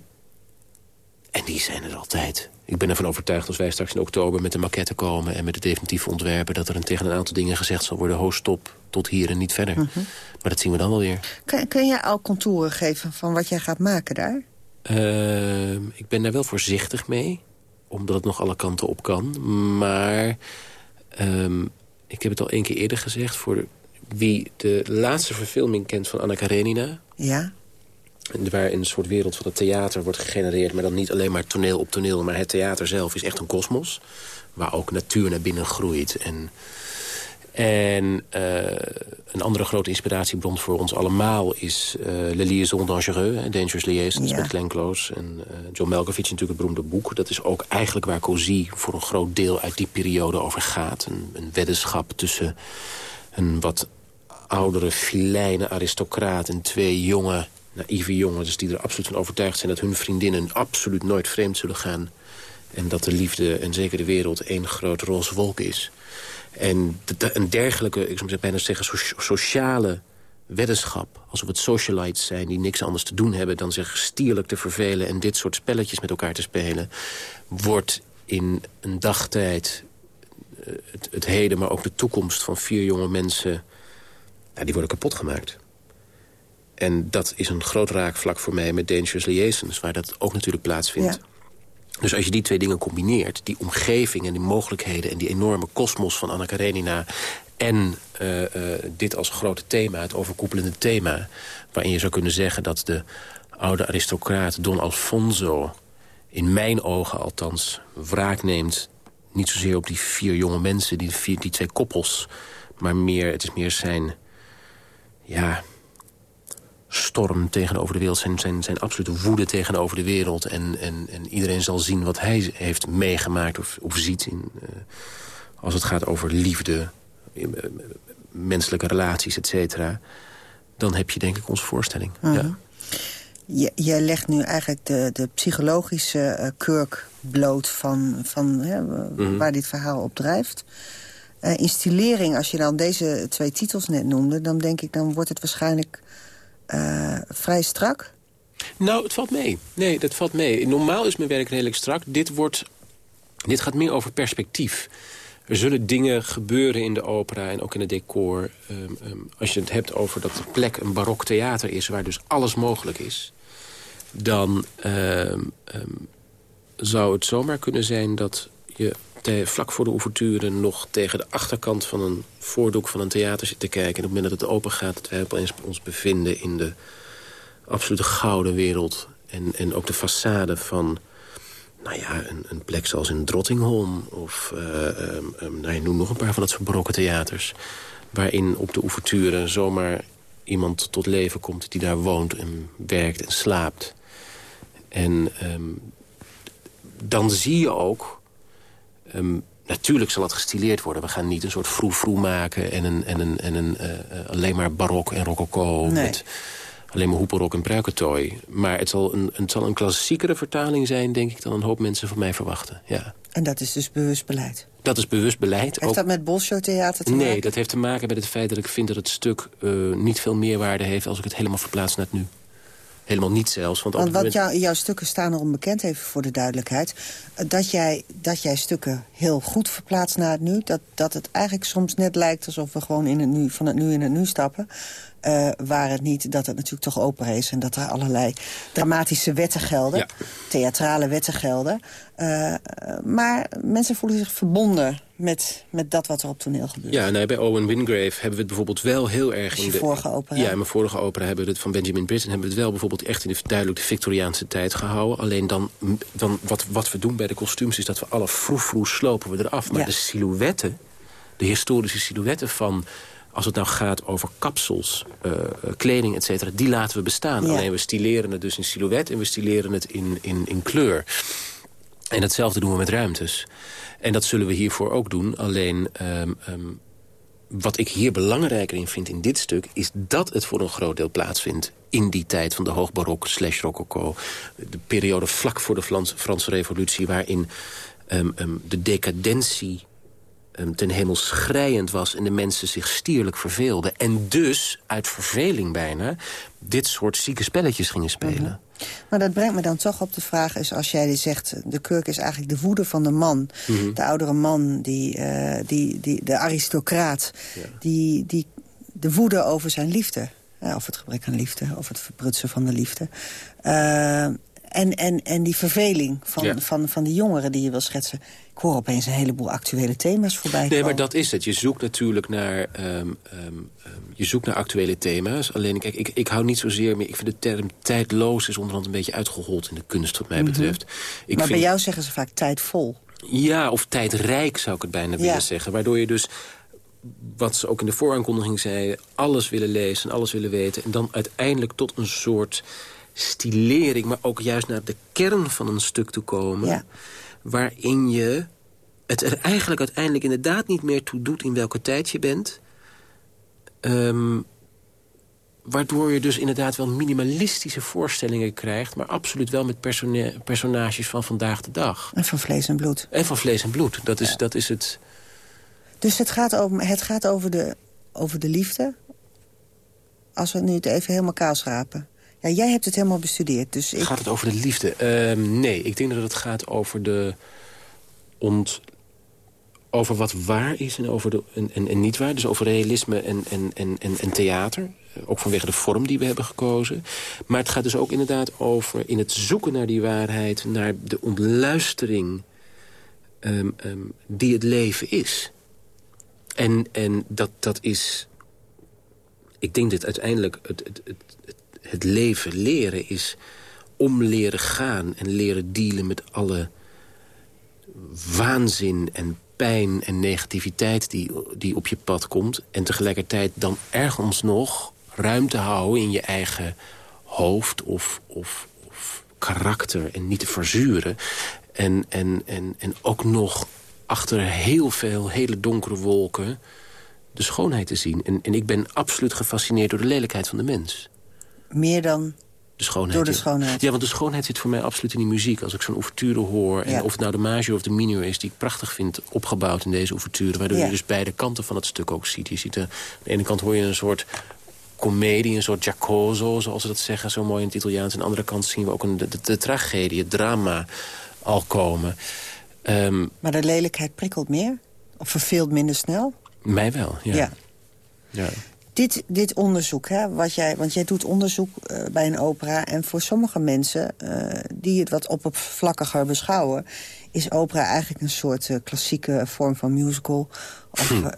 en die zijn er altijd. Ik ben ervan overtuigd als wij straks in oktober met de maquette komen... en met het definitieve ontwerpen... dat er een, tegen een aantal dingen gezegd zal worden... ho, stop, tot hier en niet verder. Maar dat zien we dan wel weer.
Kun, kun jij al contouren geven van wat jij gaat maken daar?
Ehm, ik ben daar wel voorzichtig mee. Omdat het nog alle kanten op kan. Maar ehm, ik heb het al één keer eerder gezegd... voor wie de laatste verfilming kent van Anna Karenina...
Ja?
Waar een soort wereld van het theater wordt gegenereerd... maar dan niet alleen maar toneel op toneel... maar het theater zelf is echt een kosmos. Waar ook natuur naar binnen groeit. En, en eh, een andere grote inspiratiebron voor ons allemaal... is eh Le Liaison Dangereux, Dangerous Liaisons
Ja.
met Glenn Close. En eh, John Malkovich natuurlijk het beroemde boek. Dat is ook eigenlijk waar Cozy voor een groot deel uit die periode over gaat. Een, een weddenschap tussen een wat oudere filijne aristocraat... en twee jonge naïeve jongens die er absoluut van overtuigd zijn... dat hun vriendinnen absoluut nooit vreemd zullen gaan. En dat de liefde en zeker de wereld één groot roze wolk is. En een dergelijke, ik zou bijna zeggen, so- sociale weddenschap... alsof het socialites zijn die niks anders te doen hebben... dan zich stierlijk te vervelen en dit soort spelletjes met elkaar te spelen... wordt in een dagtijd eh, het, heden, maar ook de toekomst van vier jonge mensen die worden kapot gemaakt. En dat is een groot raakvlak voor mij met Dangerous Liaisons... waar dat ook natuurlijk plaatsvindt. Dus als je die twee dingen combineert... die omgeving en die mogelijkheden... en die enorme kosmos van Anna Karenina... en uh, uh, dit als grote thema, het overkoepelende thema... waarin je zou kunnen zeggen dat de oude aristocraat Don Alfonso... in mijn ogen althans wraak neemt... niet zozeer op die vier jonge mensen, die, vier, die twee koppels... maar meer, het is meer zijn... ja, storm tegenover de wereld, zijn, zijn, zijn absolute woede tegenover de wereld. En, en, en iedereen zal zien wat hij heeft meegemaakt of, of ziet. In, uh, als het gaat over liefde, uh, menselijke relaties, et cetera. Dan heb je denk ik onze voorstelling. Ja.
Je, jij legt nu eigenlijk de, de psychologische kurk bloot van, van hè,
Mhm.
waar dit verhaal op drijft. Uh, in stilering, als je dan deze twee titels net noemde... dan denk ik, dan wordt het waarschijnlijk uh, vrij strak.
Nou, het valt mee. Nee, dat valt mee. Normaal is mijn werk redelijk strak. Dit, wordt, dit gaat meer over perspectief. Er zullen dingen gebeuren in de opera en ook in het decor. Um, um, als je het hebt over dat de plek een barok theater is... waar dus alles mogelijk is... dan um, zou het zomaar kunnen zijn dat je vlak voor de ouverture nog tegen de achterkant van een voordoek van een theater zit te kijken. En op het moment dat het open gaat, dat wij opeens ons bevinden in de absolute gouden wereld. En, en ook de façade van, nou ja, een, een plek zoals in Drottingholm. Of, uh, um, um, noemt nog een paar van dat soort barokke theaters. Waarin op de ouverture zomaar iemand tot leven komt die daar woont en werkt en slaapt. En um, dan zie je ook Um, natuurlijk zal het gestileerd worden. We gaan niet een soort vroe-vroe maken... en, een, en, een, en een, uh, alleen maar barok en rococo...
Nee.
met alleen maar hoeperok en pruikentooi. Maar het zal, een, het zal een klassiekere vertaling zijn, denk ik... dan een hoop mensen van mij verwachten, ja.
En dat is dus bewust beleid?
Dat is bewust beleid.
Heeft
ook...
dat met Bolshoi-theater te maken?
Nee, dat heeft te maken met het feit dat ik vind dat het stuk... Uh, niet veel meerwaarde heeft als ik het helemaal verplaats naar het nu. Helemaal niet zelfs. Want,
want wat
moment...
jou, jouw stukken staan erom bekend, even voor de duidelijkheid... dat jij, dat jij stukken heel goed verplaatst naar het nu. Dat, dat het eigenlijk soms net lijkt alsof we gewoon in het nu, van het nu in het nu stappen. Uh, waar het niet dat het natuurlijk toch opera is... en dat er allerlei dramatische wetten gelden.
Ja.
Theatrale wetten gelden. Uh, maar mensen voelen zich verbonden met, met dat wat er op toneel gebeurt.
Ja, nou, bij Owen Wingrave hebben we het bijvoorbeeld wel heel erg...
in
de
vorige opera.
Ja, in mijn vorige opera hebben we het van Benjamin Britten... hebben we het wel bijvoorbeeld echt in de duidelijk de Victoriaanse tijd gehouden. Alleen dan, dan wat, wat we doen bij de kostuums... is dat we alle froe-froe slopen we eraf. Maar
Ja.
de silhouetten, de historische silhouetten van... als het nou gaat over kapsels, uh, kleding, et cetera... die laten we bestaan.
Ja.
Alleen we stileren het dus in silhouet... en we stileren het in, in, in kleur. En hetzelfde doen we met ruimtes. En dat zullen we hiervoor ook doen. Alleen um, um, wat ik hier belangrijker in vind in dit stuk... is dat het voor een groot deel plaatsvindt in die tijd van de hoogbarok slash rococo. De periode vlak voor de Frans, Franse revolutie... waarin um, de decadentie ten hemel schrijend was... en de mensen zich stierlijk verveelden. En dus, uit verveling bijna, dit soort zieke spelletjes gingen spelen.
Mm -hmm. Maar dat brengt me dan toch op de vraag... is als jij zegt, de kurk is eigenlijk de woede van de man.
Mm -hmm.
De oudere man, die, uh, die, die, de aristocraat... Ja. Die, die de woede over zijn liefde... Ja, of het gebrek aan liefde, of het verprutsen van de liefde... Uh, en, en, en die verveling van, ja. van, van die jongeren die je wil schetsen. Ik hoor opeens een heleboel actuele thema's voorbij komen.
Nee, maar dat is het. Je zoekt natuurlijk naar, um, um, je zoekt naar actuele thema's. Alleen, kijk, ik, ik hou niet zozeer meer... Ik vind de term tijdloos is onderhand een beetje uitgehold in de kunst, wat mij betreft.
Mm
ik
-hmm. maar
vind...
bij jou zeggen ze vaak tijdvol.
Ja, of tijdrijk zou ik het bijna willen zeggen. Waardoor je dus wat ze ook in de vooraankondiging zei... alles willen lezen en alles willen weten... en dan uiteindelijk tot een soort stilering... maar ook juist naar de kern van een stuk te komen...
Ja.
waarin je het er eigenlijk uiteindelijk inderdaad niet meer toe doet... in welke tijd je bent... Um, waardoor je dus inderdaad wel minimalistische voorstellingen krijgt... maar absoluut wel met persona personages van vandaag de dag.
En van vlees en bloed.
En van vlees en bloed. Dat is,
ja.
dat is het...
Dus het gaat over, het gaat over, de, over de liefde... als we nu het even helemaal kaal schrapen. Ja, jij hebt het helemaal bestudeerd. Dus.
Gaat het over de liefde? Uh, nee, ik denk dat het gaat over de ont, over wat waar is en, over de, en, en, niet waar. Dus over realisme en, en, en, en, theater. Ook vanwege de vorm die we hebben gekozen. Maar het gaat dus ook inderdaad over in het zoeken naar die waarheid... naar de ontluistering um, um, die het leven is. En, en dat, dat is... Ik denk dat uiteindelijk het, het, het, het leven leren is om leren gaan... en leren dealen met alle waanzin en pijn en negativiteit die, die op je pad komt... en tegelijkertijd dan ergens nog ruimte houden in je eigen hoofd of, of, of karakter... en niet te verzuren. En, en, en, en ook nog achter heel veel hele donkere wolken de schoonheid te zien. En, en ik ben absoluut gefascineerd door de lelijkheid van de mens.
Meer dan
de schoonheid.
Door de schoonheid.
Ja, want de schoonheid zit voor mij absoluut in die muziek. Als ik zo'n ouverture hoor, en of het nou de major of de minor is... die ik prachtig vind opgebouwd in deze ouverture... waardoor je dus beide kanten van het stuk ook ziet. Je ziet de, aan de ene kant hoor je een soort comedie, een soort giacoso, zoals ze dat zeggen, zo mooi in het Italiaans. Aan de andere kant zien we ook een, de, de, tragedie, het drama al komen.
Um, maar de lelijkheid prikkelt meer? Of verveelt minder snel?
Mij wel, ja. ja.
ja dit, dit onderzoek, hè, wat jij, want jij doet onderzoek uh, bij een opera... en voor sommige mensen uh, die het wat oppervlakkiger beschouwen... is opera eigenlijk een soort uh, klassieke vorm van musical. Of, hm.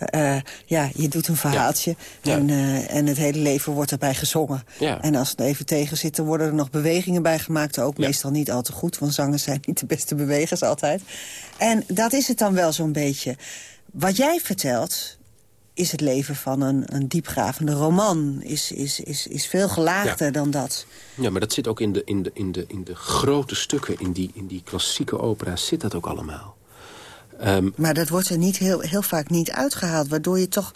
ja, je doet een verhaaltje ja. en, en het hele leven wordt erbij gezongen. Ja. En als het even tegen zit, dan worden er nog bewegingen bij gemaakt. Ook meestal niet al te goed, want zangers zijn niet de beste bewegers altijd. En dat is het dan wel zo'n beetje. Wat jij vertelt, is het leven van een, een diepgravende roman. Is, is, is, is veel gelaagder dan dat.
Ja, maar dat zit ook in de, in de, in de, in de grote stukken, in die, in die klassieke opera's zit dat ook allemaal.
Ehm, maar dat wordt er niet heel, heel vaak niet uitgehaald, waardoor je toch...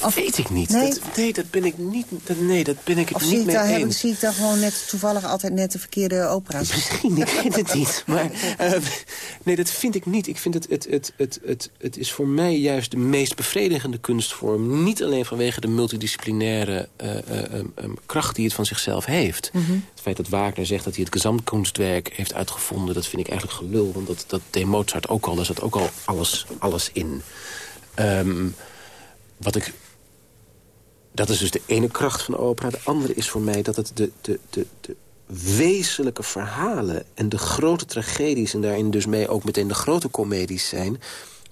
Dat weet ik niet. Nee, dat, nee, dat ben ik niet, dat, nee, dat ben ik het niet mee eens.
Of zie ik dan gewoon net toevallig altijd net de verkeerde opera's?
Misschien, ik weet het niet. Maar uh, nee, dat vind ik niet. Ik vind het, het, het, het, het, het is voor mij juist de meest bevredigende kunstvorm. Niet alleen vanwege de multidisciplinaire uh, uh, um, kracht die het van zichzelf heeft. Mm -hmm. Het feit dat Wagner zegt dat hij het gezamtkunstwerk heeft uitgevonden... dat vind ik eigenlijk gelul, want dat, dat deed Mozart ook al. Daar zat ook al alles, alles in. Um, wat ik... Dat is dus de ene kracht van de opera. De andere is voor mij dat het de, de, de, de wezenlijke verhalen... en de grote tragedies en daarin dus mee ook meteen de grote comedies zijn...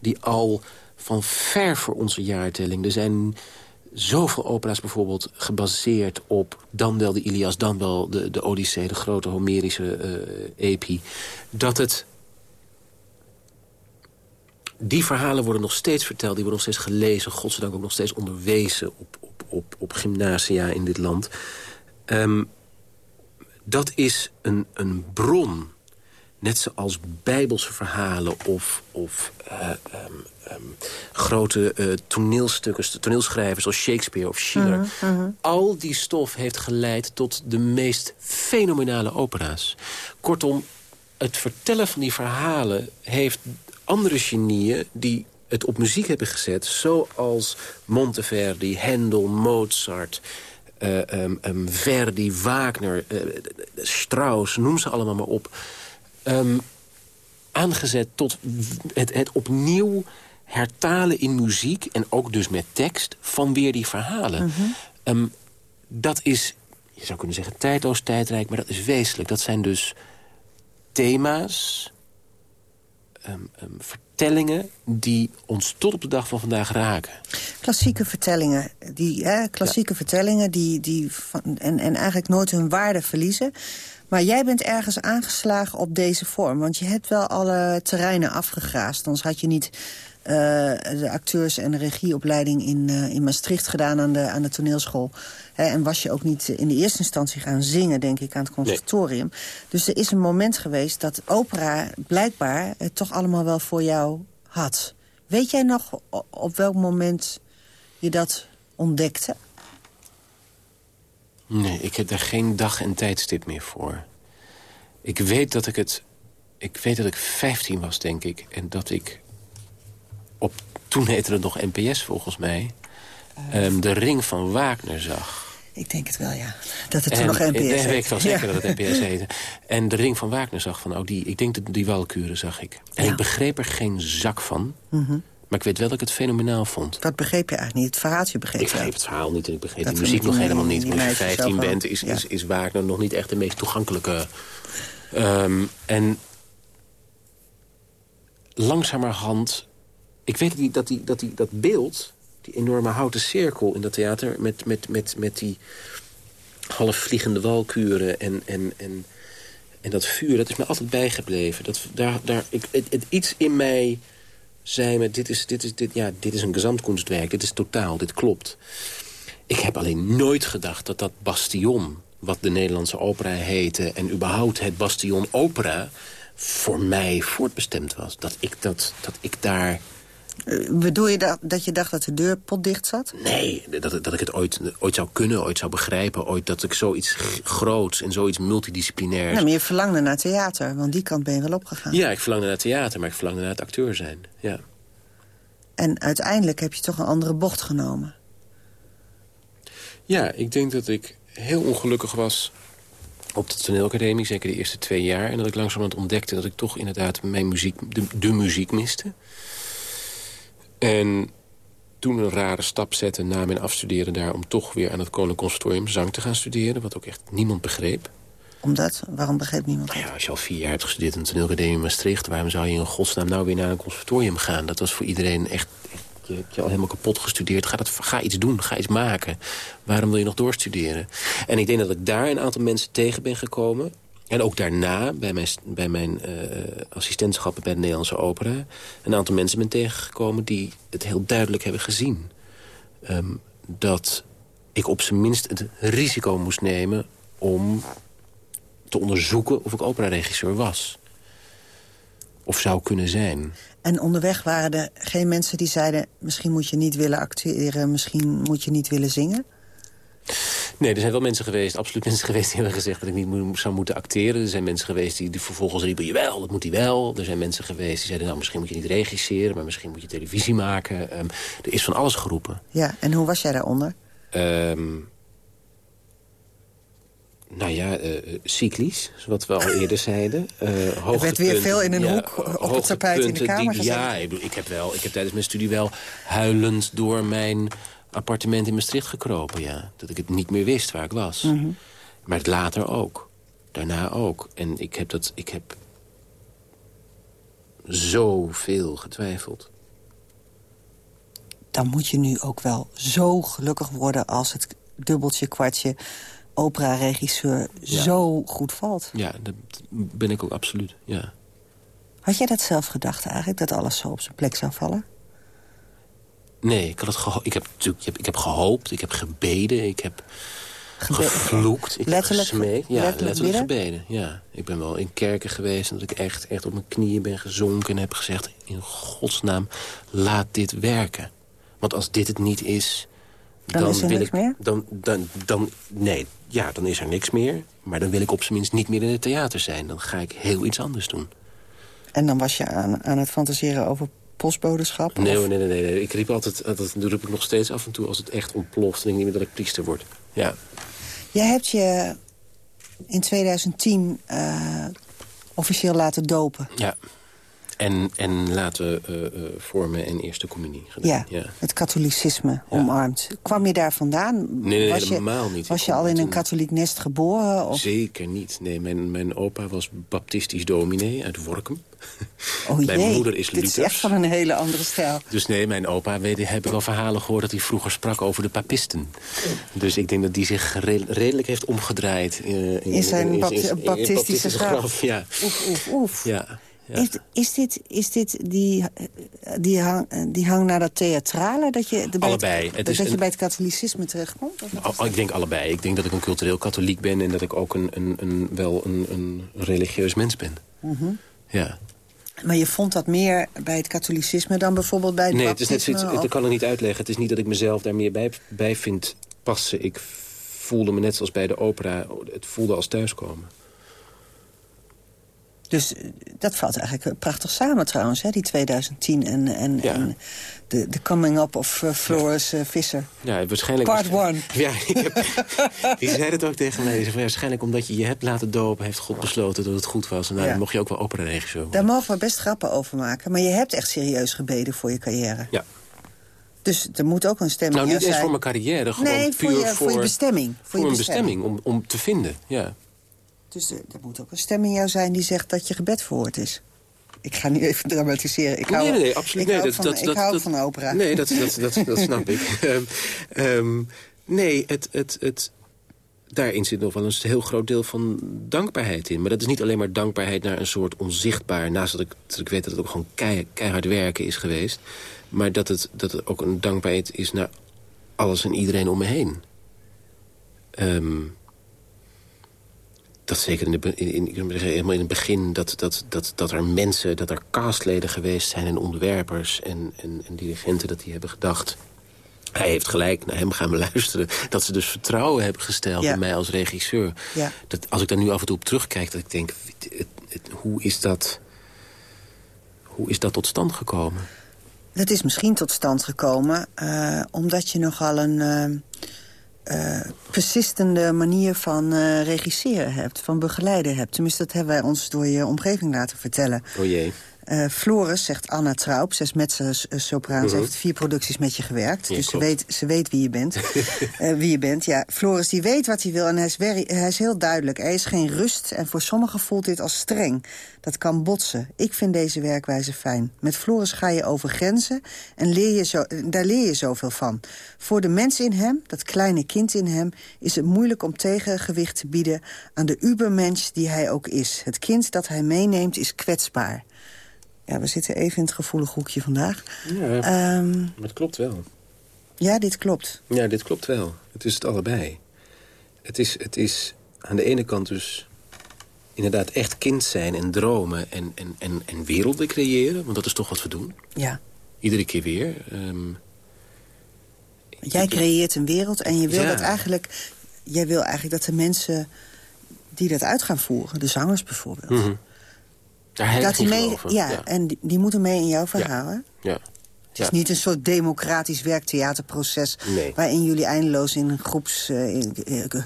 die al van ver voor onze jaartelling... er zijn zoveel opera's bijvoorbeeld gebaseerd op... dan wel de Ilias, dan wel de, de Odyssee, de grote Homerische uh, epi... dat het die verhalen worden nog steeds verteld, die worden nog steeds gelezen... godzijdank ook nog steeds onderwezen op, op, op, op gymnasia in dit land. Um, dat is een, een bron, net zoals bijbelse verhalen... of, of uh, um, um, grote uh, toneelstukken, toneelschrijvers zoals Shakespeare of Schiller. Uh -huh, -huh. Al die stof heeft geleid tot de meest fenomenale opera's. Kortom, het vertellen van die verhalen heeft andere genieën die het op muziek hebben gezet... zoals Monteverdi, Handel, Mozart... Uh, um, um, Verdi, Wagner, uh, Strauss, noem ze allemaal maar op... Um, aangezet tot het, het opnieuw hertalen in muziek... en ook dus met tekst, van weer die verhalen. Mm -hmm. dat is, je zou kunnen zeggen, tijdloos, tijdrijk... maar dat is wezenlijk. Dat zijn dus thema's um, um, vertellingen die ons tot op de dag van vandaag raken.
Klassieke vertellingen, die, hè, klassieke vertellingen die, die van, en, en eigenlijk nooit hun waarde verliezen. Maar jij bent ergens aangeslagen op deze vorm. Want je hebt wel alle terreinen afgegraasd. Anders had je niet uh, de acteurs- en de regieopleiding in, uh, in Maastricht gedaan aan de, aan de toneelschool. Hè, en was je ook niet in de eerste instantie gaan zingen, denk ik, aan het conservatorium. Nee. Dus er is een moment geweest dat opera blijkbaar het toch allemaal wel voor jou had. Weet jij nog op welk moment je dat ontdekte?
Nee, ik heb daar geen dag en tijdstip meer voor. Ik weet dat ik het... Ik weet dat ik 15 was, denk ik. En dat ik op, toen heette het nog NPS volgens mij... Uh, um, de Ring van Wagner zag.
Ik denk het wel, ja. Dat het toen nog NPS heette.
Ik weet wel zeker ja. dat het NPS heette. En de Ring van Wagner zag van, oh, die, ik denk dat die Walkuren zag ik. En ja. ik begreep er geen zak van. Mm -hmm. Maar ik weet wel dat ik het fenomenaal vond.
Dat begreep je eigenlijk niet. Het verhaaltje begreep
Ik
je.
begreep het verhaal niet en ik begreep
Dat
de muziek
ik
nog helemaal niet. Maar als je
meisjes
15
zelf
bent, is,
Ja.
is, is Wagner nog niet echt de meest toegankelijke. Ehm, en langzamerhand... Ik weet dat, die, dat, die, dat, die, dat beeld, die enorme houten cirkel in dat theater... met, met, met, met die halfvliegende walkuren en, en, en, en dat vuur... dat is me altijd bijgebleven. Dat, daar, daar, ik, het, het, iets in mij zei me, dit is, dit, is, dit, ja, dit is een gezamtkunstwerk, dit is totaal, dit klopt. Ik heb alleen nooit gedacht dat dat bastion, wat de Nederlandse opera heette... en überhaupt het bastion opera, voor mij voortbestemd was. Dat ik, dat, dat ik daar...
Eh, Bedoel je dat, dat je dacht dat de deur potdicht zat?
Nee, dat, dat ik het ooit, ooit zou kunnen, ooit zou begrijpen. Ooit dat ik zoiets groots en zoiets multidisciplinairs...
Nou, maar je verlangde naar theater, want die kant ben je wel opgegaan.
Ja, ik verlangde naar theater, maar ik verlangde naar het acteur zijn. Ja.
En uiteindelijk heb je toch een andere bocht genomen.
Ja, ik denk dat ik heel ongelukkig was op de toneelacademie, zeker de eerste twee jaar. En dat ik langzamerhand ontdekte dat ik toch inderdaad mijn muziek, de, de muziek miste. En toen een rare stap zette na mijn afstuderen daar... om toch weer aan het Koninklijk Conservatorium zang te gaan studeren... wat ook echt niemand begreep.
Omdat? Waarom begreep niemand
Nou ja, als je al vier jaar hebt gestudeerd in de toneelacademie in Maastricht... waarom zou je in godsnaam nou weer naar een conservatorium gaan? Dat was voor iedereen echt... echt je hebt je al helemaal kapot gestudeerd. Ga, dat, ga iets doen, ga iets maken. Waarom wil je nog doorstuderen? En ik denk dat ik daar een aantal mensen tegen ben gekomen... En ook daarna, bij mijn, bij mijn eh, assistentschappen bij de Nederlandse opera... een aantal mensen ben tegengekomen die het heel duidelijk hebben gezien. Ehm, dat ik op zijn minst het risico moest nemen om te onderzoeken of ik operaregisseur was. Of zou kunnen zijn.
En onderweg waren er geen mensen die zeiden... misschien moet je niet willen acteren, misschien moet je niet willen zingen?
Nee, er zijn wel mensen geweest, absoluut mensen geweest... die hebben gezegd dat ik niet mo- zou moeten acteren. Er zijn mensen geweest die, die vervolgens riepen... jawel, dat moet hij wel. Er zijn mensen geweest die zeiden... nou, misschien moet je niet regisseren... maar misschien moet je televisie maken. Ehm, er is van alles geroepen.
Ja, en hoe was jij daaronder?
Ehm, nou ja, eh, cyclisch, wat we al eerder zeiden. Eh
Er werd weer veel in een
ja,
hoek op het tapijt in de kamer
die-
gezet.
Ja, ik, heb wel, ik heb tijdens mijn studie wel huilend door mijn appartement in Maastricht gekropen. Ja. Dat ik het niet meer wist waar ik was.
Mhm.
Maar het later ook. Daarna ook. En ik heb, dat, ik heb zoveel getwijfeld.
Dan moet je nu ook wel zo gelukkig worden... als het dubbeltje, kwartje, opera-regisseur
Ja.
zo goed valt.
Ja, dat ben ik ook absoluut, ja.
Had jij dat zelf gedacht eigenlijk, dat alles zo op zijn plek zou vallen?
Nee, ik, had het ik, heb, natuurlijk- ik, heb, ik heb gehoopt, ik heb gebeden, ik heb
Gebe-
gevloekt, ik
Letterlijk
heb gesmeekt. Ja,
letterlijk
letterlijk, gebeden. Ja. Ik ben wel in kerken geweest en dat ik echt, echt op mijn knieën ben gezonken... en heb gezegd, in godsnaam, laat dit werken. Want als dit het niet is,
Dan is er
wil
niks
ik...
meer?
Dan, dan, dan, nee, ja, dan is er niks meer. Maar dan wil ik op zijn minst niet meer in het theater zijn. Dan ga ik heel iets anders doen.
En dan was je aan, aan het fantaseren over postbodeschap?
Nee, nee, nee, nee, nee. Ik riep altijd, dat dat roep ik nog steeds af en toe als het echt ontploft. Denk ik niet meer dat ik priester word. Ja.
Jij hebt je in 2010 eh, officieel laten dopen.
ja. En, en laten eh, eh, vormen en eerste communie gedaan.
Ja,
ja.
het katholicisme omarmd. Kwam je daar vandaan?
Nee, nee,
was
helemaal
je,
niet.
Was
Ik
je al in een katholiek nest geboren? Of?
Zeker niet. Nee, mijn, mijn opa was baptistisch dominee uit Workum.
Oh
mijn moeder is
dit is
Luthers.
echt van een hele andere stijl.
Dus nee, mijn opa, weet, heb ik wel verhalen gehoord... dat hij vroeger sprak over de papisten. Dus ik denk dat die zich re- redelijk heeft omgedraaid... eh,
In zijn
in- in-
baptistische graf.
Ja,
Oef, oef, oef.
ja. ja.
Is, is dit, is dit die, die, hang, die hang naar dat theatrale? Dat je, de-
Allebei.
Het,
Het
dat
is
je
een-
bij het katholicisme terechtkomt? Of wat is
Oh, ik denk allebei. Ik denk dat ik een cultureel katholiek ben... en dat ik ook een, een, een, wel een, een religieus mens ben.
Mhm.
Ja.
Maar je vond dat meer bij het katholicisme dan bijvoorbeeld bij het
Nee, het is net
of-
dat kan ik niet uitleggen. Het is niet dat ik mezelf daar meer bij, bij vind passen. Ik voelde me net zoals bij de opera... het voelde als thuiskomen.
Dus eh, dat valt eigenlijk prachtig samen trouwens, hè, die 2010 en, en, en de, de coming up of uh, Floris uh, Visser.
Ja, waarschijnlijk...
Part one.
Ja, ik heb, die zei het ook tegen mij. Waarschijnlijk omdat je je hebt laten dopen, heeft God besloten dat het goed was. En daar mocht je ook wel opera-regisseur
Daar mogen we best grappen over maken. Maar je hebt echt serieus gebeden voor je carrière.
Ja.
Dus er moet ook een stemming
zijn. Nou, niet
eens
voor mijn carrière, gewoon
nee,
puur
voor je, voor, je bestemming.
Voor,
je
een bestemming, om, om te vinden, ja.
Dus er, er, moet ook een stem in jou zijn die zegt dat je gebed verhoord is. Ik ga nu even dramatiseren. Ik hou,
nee, nee, nee, absoluut.
Ik
nee,
hou,
dat,
van,
dat,
ik
dat,
hou
dat,
van opera.
Nee, dat, dat, dat, dat snap ik. Um, um, nee, het, het, het, daarin zit nog wel een heel groot deel van dankbaarheid in. Maar dat is niet alleen maar dankbaarheid naar een soort onzichtbaar... naast dat ik, dat ik weet dat het ook gewoon keihard werken is geweest... maar dat het, dat het ook een dankbaarheid is naar alles en iedereen om me heen. Um, dat zeker in, de, in, in, helemaal in het begin... Dat, dat, dat, dat er mensen, dat er castleden geweest zijn... en onderwerpers en, en, en dirigenten dat die hebben gedacht... Hij heeft gelijk, naar hem gaan we luisteren. Dat ze dus vertrouwen hebben gesteld in mij als regisseur.
Ja.
Dat, als ik daar nu af en toe op terugkijk, dat ik denk... Het, het, hoe, is dat, hoe is dat tot stand gekomen?
Dat is misschien tot stand gekomen... Uh, omdat je nogal een... Uh, uh, persistende manier van uh, regisseren hebt, van begeleiden hebt. Tenminste, dat hebben wij ons door je omgeving laten vertellen.
Oh.
Uh, Floris, zegt Anna Traup, zes mezzo-sopraan. Ze heeft vier producties met je gewerkt.
Ja,
dus ze weet, ze weet wie je bent. uh, wie je bent, ja. Floris die weet wat hij wil en is, hij is heel duidelijk. Er is geen rust en voor sommigen voelt dit als streng. Dat kan botsen. Ik vind deze werkwijze fijn. Met Floris ga je over grenzen en leer je zo, daar leer je zoveel van. Voor de mens in hem, dat kleine kind in hem... is het moeilijk om tegengewicht te bieden aan de ubermensch die hij ook is. Het kind dat hij meeneemt is kwetsbaar. Ja, we zitten even in het gevoelig hoekje vandaag.
Ja,
um,
maar het klopt wel.
Ja, dit klopt.
Ja, dit klopt wel. Het is het allebei. Het is, het is aan de ene kant dus inderdaad echt kind zijn en dromen en, en, en, en werelden creëren. Want dat is toch wat we doen.
Ja.
Iedere keer weer. Um,
Jij creëert een wereld en je wil ja. dat eigenlijk... Jij wil eigenlijk dat de mensen die dat uit gaan voeren... de zangers bijvoorbeeld...
Mm -hmm. Daar
dat
die
mee. Ja,
ja,
en die, die, moeten mee in jouw verhaal,
ja.
hè?
Ja.
Het is niet een soort democratisch werktheaterproces...
Nee.
waarin jullie eindeloos in groeps uh,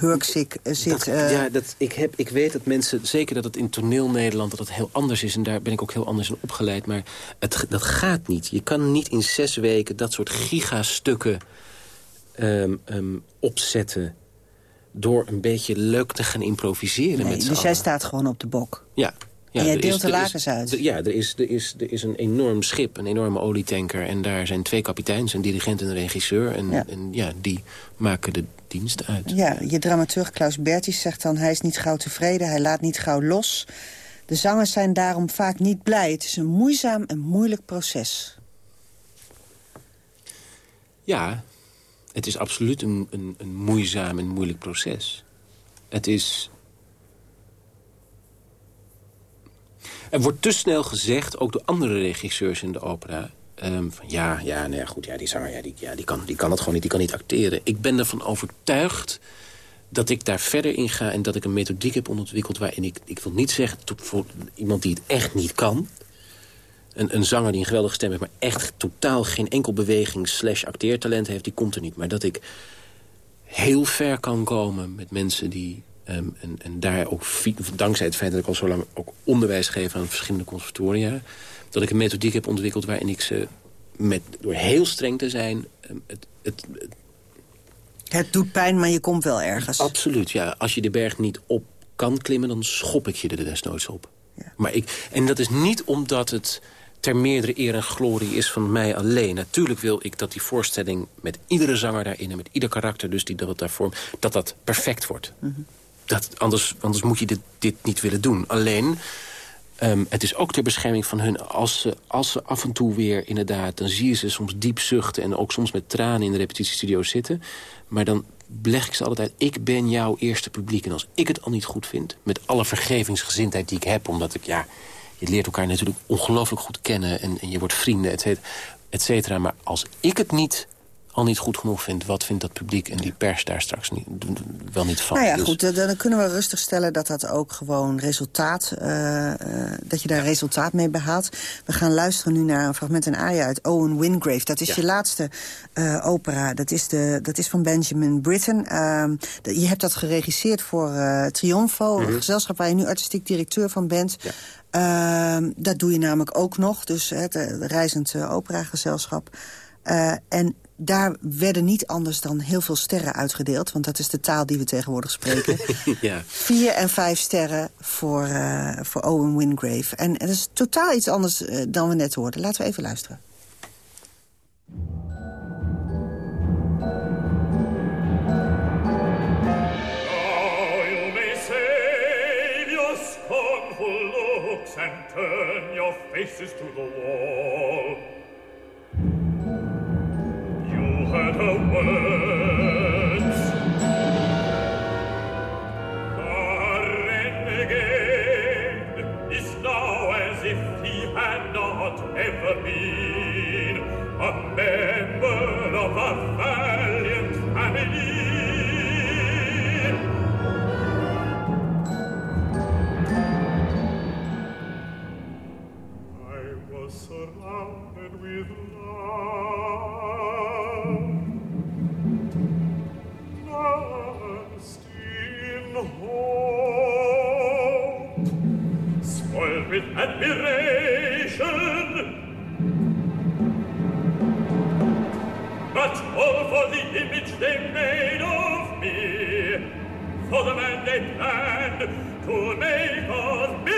hurksik uh, zit.
Dat, uh... Ja, dat, ik, heb, ik weet dat mensen, zeker dat het in toneel Nederland... dat het heel anders is en daar ben ik ook heel anders in opgeleid. Maar het, dat gaat niet. Je kan niet in zes weken dat soort gigastukken um, um, opzetten... door een beetje leuk te gaan improviseren
nee,
met
Dus jij staat gewoon op de bok?
Ja, ja,
en jij deelt
is,
de lakens uit?
er- ja, er is, er, is, er is een enorm schip, een enorme olietanker... en daar zijn twee kapiteins, een dirigent en een regisseur. En
Ja.
en, ja die maken de dienst uit.
Ja, je dramaturg Klaus Berties zegt dan... hij is niet gauw tevreden, hij laat niet gauw los. De zangers zijn daarom vaak niet blij. Het is een moeizaam en moeilijk proces.
Ja, het is absoluut een, een, een moeizaam en moeilijk proces. Het is... Er wordt te snel gezegd, ook door andere regisseurs in de opera... ehm, van ja, ja, nou ja, goed, ja, die zanger, ja, die, ja, die, kan, die kan het gewoon niet, die kan niet acteren. Ik ben ervan overtuigd dat ik daar verder in ga... en dat ik een methodiek heb ontwikkeld waarin ik... ik wil niet zeggen voor iemand die het echt niet kan... Een, een zanger die een geweldige stem heeft... maar echt totaal geen enkel beweging slash acteertalent heeft... die komt er niet. Maar dat ik heel ver kan komen met mensen die... ehm, en, en daar ook, dankzij het feit dat ik al zo lang ook onderwijs geef... aan verschillende conservatoria... dat ik een methodiek heb ontwikkeld waarin ik ze... Met, door heel streng te zijn... ehm, het, het, het
Het doet pijn, maar je komt wel ergens.
Absoluut, ja. Als je de berg niet op kan klimmen, dan schop ik je er desnoods op.
Ja.
Maar ik, en dat is niet omdat het ter meerdere eer en glorie is van mij alleen. Natuurlijk wil ik dat die voorstelling met iedere zanger daarin... en met ieder karakter dus die dat daar vormt, dat dat perfect wordt. Dat, anders, anders moet je dit, dit niet willen doen. Alleen, ehm, het is ook ter bescherming van hun... Als ze, als ze af en toe weer inderdaad... dan zie je ze soms diep zuchten... en ook soms met tranen in de repetitiestudio zitten. Maar dan leg ik ze altijd... ik ben jouw eerste publiek. En als ik het al niet goed vind... met alle vergevingsgezindheid die ik heb... omdat ik, ja... je leert elkaar natuurlijk ongelooflijk goed kennen... en, en je wordt vrienden, et cetera, et cetera. Maar als ik het niet al niet goed genoeg vindt... wat vindt dat publiek en die pers daar straks niet, wel niet van?
Nou ja, dus- goed, dan kunnen we rustig stellen dat dat ook gewoon resultaat... Uh, dat je daar resultaat mee behaalt. We gaan luisteren nu naar een fragment, een aria uit Owen Wingrave. Dat is je laatste uh, opera. Dat is, de, dat is van Benjamin Britten. Ehm, je hebt dat geregisseerd voor Triomfo, een mhm. gezelschap waar je nu artistiek directeur van bent. Ja. Ehm, dat doe je namelijk ook nog, dus het reizend operagezelschap. En daar werden niet anders dan heel veel sterren uitgedeeld. Want dat is de taal die we tegenwoordig spreken. ja. Vier en vijf sterren voor, uh, voor Owen Wingrave. En, en dat is totaal iets anders uh, dan we net hoorden. Laten we even luisteren. and turn your faces to the wall. Her words. The renegade is now as if he had not ever been a member of a all for the image they made of me. For the man they planned to make of me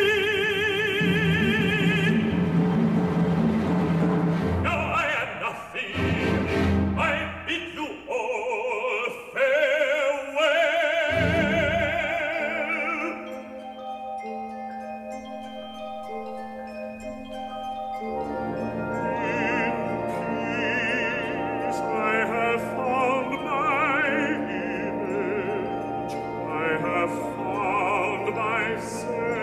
Yes. Sir.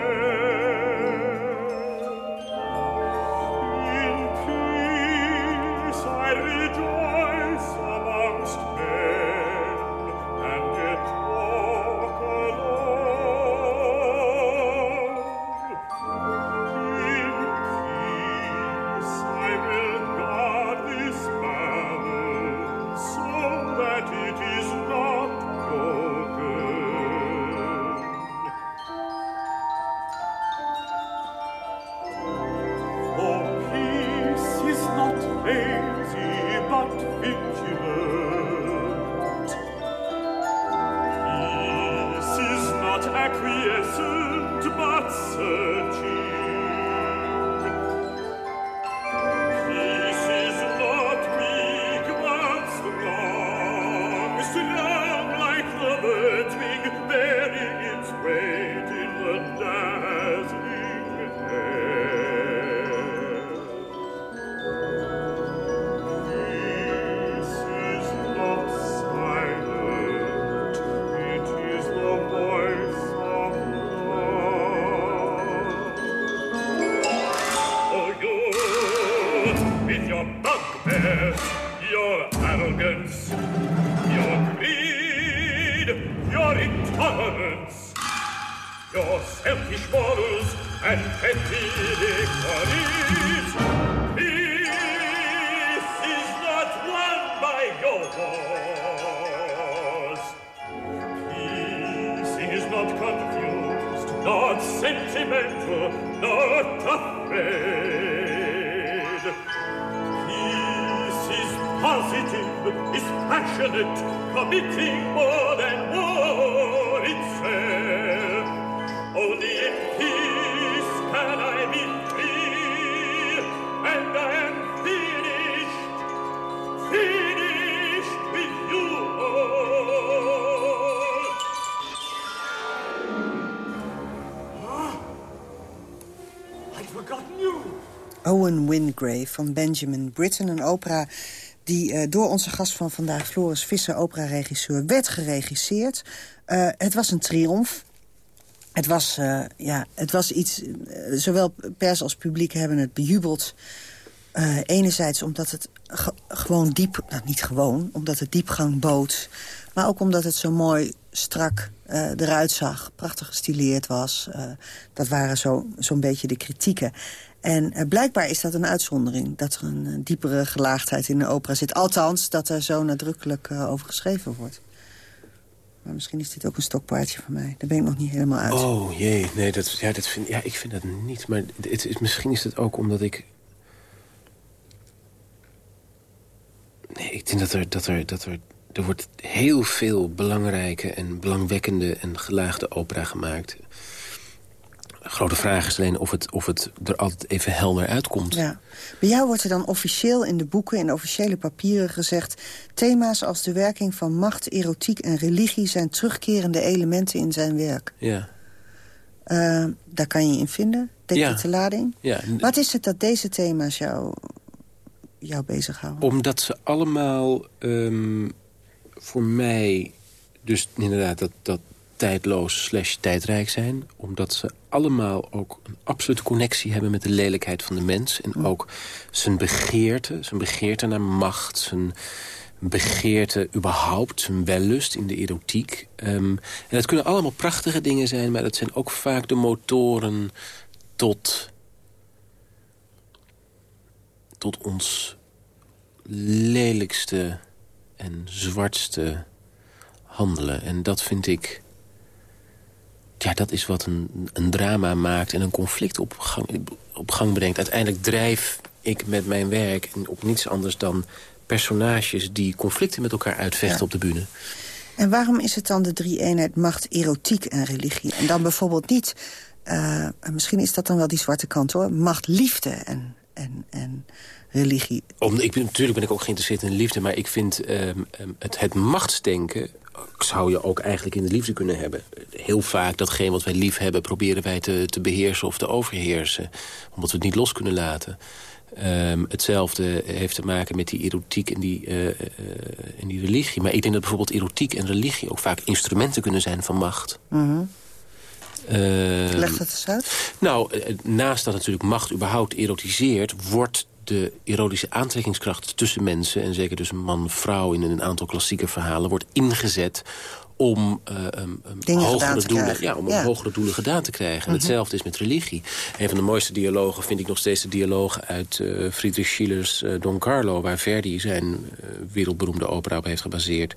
positive, is passionate, committing more than war itself. Only in peace can I be free, and I am finished, finished with you all. Ah, I'd forgotten you. Owen Wingrave van Benjamin Britten, een opera die uh, door onze gast van vandaag, Floris Visser, opera-regisseur, werd geregisseerd. Uh, het was een triomf. Het was, uh, ja, het was iets, zowel pers als publiek hebben het bejubeld.
Enerzijds omdat het gewoon diep... Nou, niet gewoon, omdat het diepgang bood. Maar ook omdat het zo mooi strak uh, eruit zag. Prachtig gestileerd was. Dat waren zo'n zo beetje de kritieken. En blijkbaar is dat een uitzondering. Dat er een diepere gelaagdheid in de opera zit. Althans, dat er zo nadrukkelijk over geschreven wordt. Maar misschien is dit ook een stokpaardje van mij. Daar ben ik nog niet helemaal uit.
Oh jee, nee, dat, ja, dat vind, ja, ik vind dat niet. Maar het, misschien is het ook omdat ik... Nee, ik denk dat er, dat er, dat er... Er wordt heel veel belangrijke en belangwekkende en gelaagde opera gemaakt grote vraag is alleen of het, of het er altijd even helder uitkomt.
Ja. Bij jou wordt er dan officieel in de boeken, de officiële papieren gezegd... thema's als de werking van macht, erotiek en religie... zijn terugkerende elementen in zijn werk.
Ja.
Uh, daar kan je in vinden, denk ja. de lading.
Ja.
Wat is het dat deze thema's jou, jou bezighouden?
Omdat ze allemaal um, voor mij... dus inderdaad dat, dat tijdloos slash tijdrijk zijn. Omdat ze allemaal ook een absolute connectie hebben met de lelijkheid van de mens. En ook zijn begeerte, zijn begeerte naar macht, zijn begeerte überhaupt, zijn wellust in de erotiek. Um, en dat kunnen allemaal prachtige dingen zijn, maar dat zijn ook vaak de motoren tot, tot ons lelijkste en zwartste handelen. En dat vind ik ja, dat is wat een, een drama maakt en een conflict op gang, op gang brengt. Uiteindelijk drijf ik met mijn werk op niets anders dan personages... die conflicten met elkaar uitvechten op de bühne.
En waarom is het dan de drie-eenheid macht, erotiek en religie? En dan bijvoorbeeld niet, uh, misschien is dat dan wel die zwarte kant hoor... macht, liefde en, en, en religie.
Om, ik ben, natuurlijk ben ik ook geïnteresseerd in liefde... maar ik vind um, het, het machtsdenken zou je ook eigenlijk in de liefde kunnen hebben. Heel vaak datgene wat wij lief hebben... proberen wij te, te beheersen of te overheersen. Omdat we het niet los kunnen laten. Um, hetzelfde heeft te maken met die erotiek en die, uh, uh, en die religie. Maar ik denk dat bijvoorbeeld erotiek en religie... ook vaak instrumenten kunnen zijn van macht.
Mm -hmm. Leg dat eens uit.
Nou, eh, naast dat natuurlijk macht überhaupt erotiseert... wordt de erotische aantrekkingskracht tussen mensen... en zeker tussen man-vrouw in een aantal klassieke verhalen... wordt ingezet om, uh, um, hogere, doelen, ja, om hogere doelen gedaan te krijgen. Mhm. hetzelfde is met religie. Een van de mooiste dialogen vind ik nog steeds de dialoog uit uh, Friedrich Schiller's uh, Don Carlo... waar Verdi zijn wereldberoemde opera op heeft gebaseerd.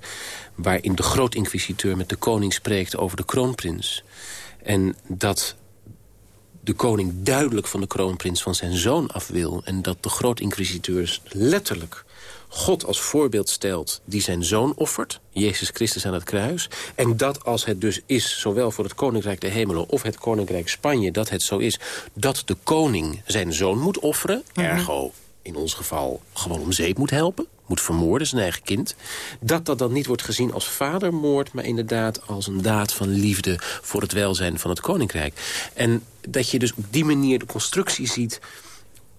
Waarin de grootinquisiteur met de koning spreekt over de kroonprins. En dat de koning duidelijk van de kroonprins van zijn zoon af wil... en dat de grootinquisiteurs letterlijk God als voorbeeld stelt... die zijn zoon offert, Jezus Christus aan het kruis... en dat als het dus is, zowel voor het Koninkrijk der Hemelen... of het Koninkrijk Spanje, dat het zo is... dat de koning zijn zoon moet offeren, ergo in ons geval gewoon om zeep moet helpen moet vermoorden, zijn eigen kind... dat dat dan niet wordt gezien als vadermoord... maar inderdaad als een daad van liefde voor het welzijn van het koninkrijk. En dat je dus op die manier de constructie ziet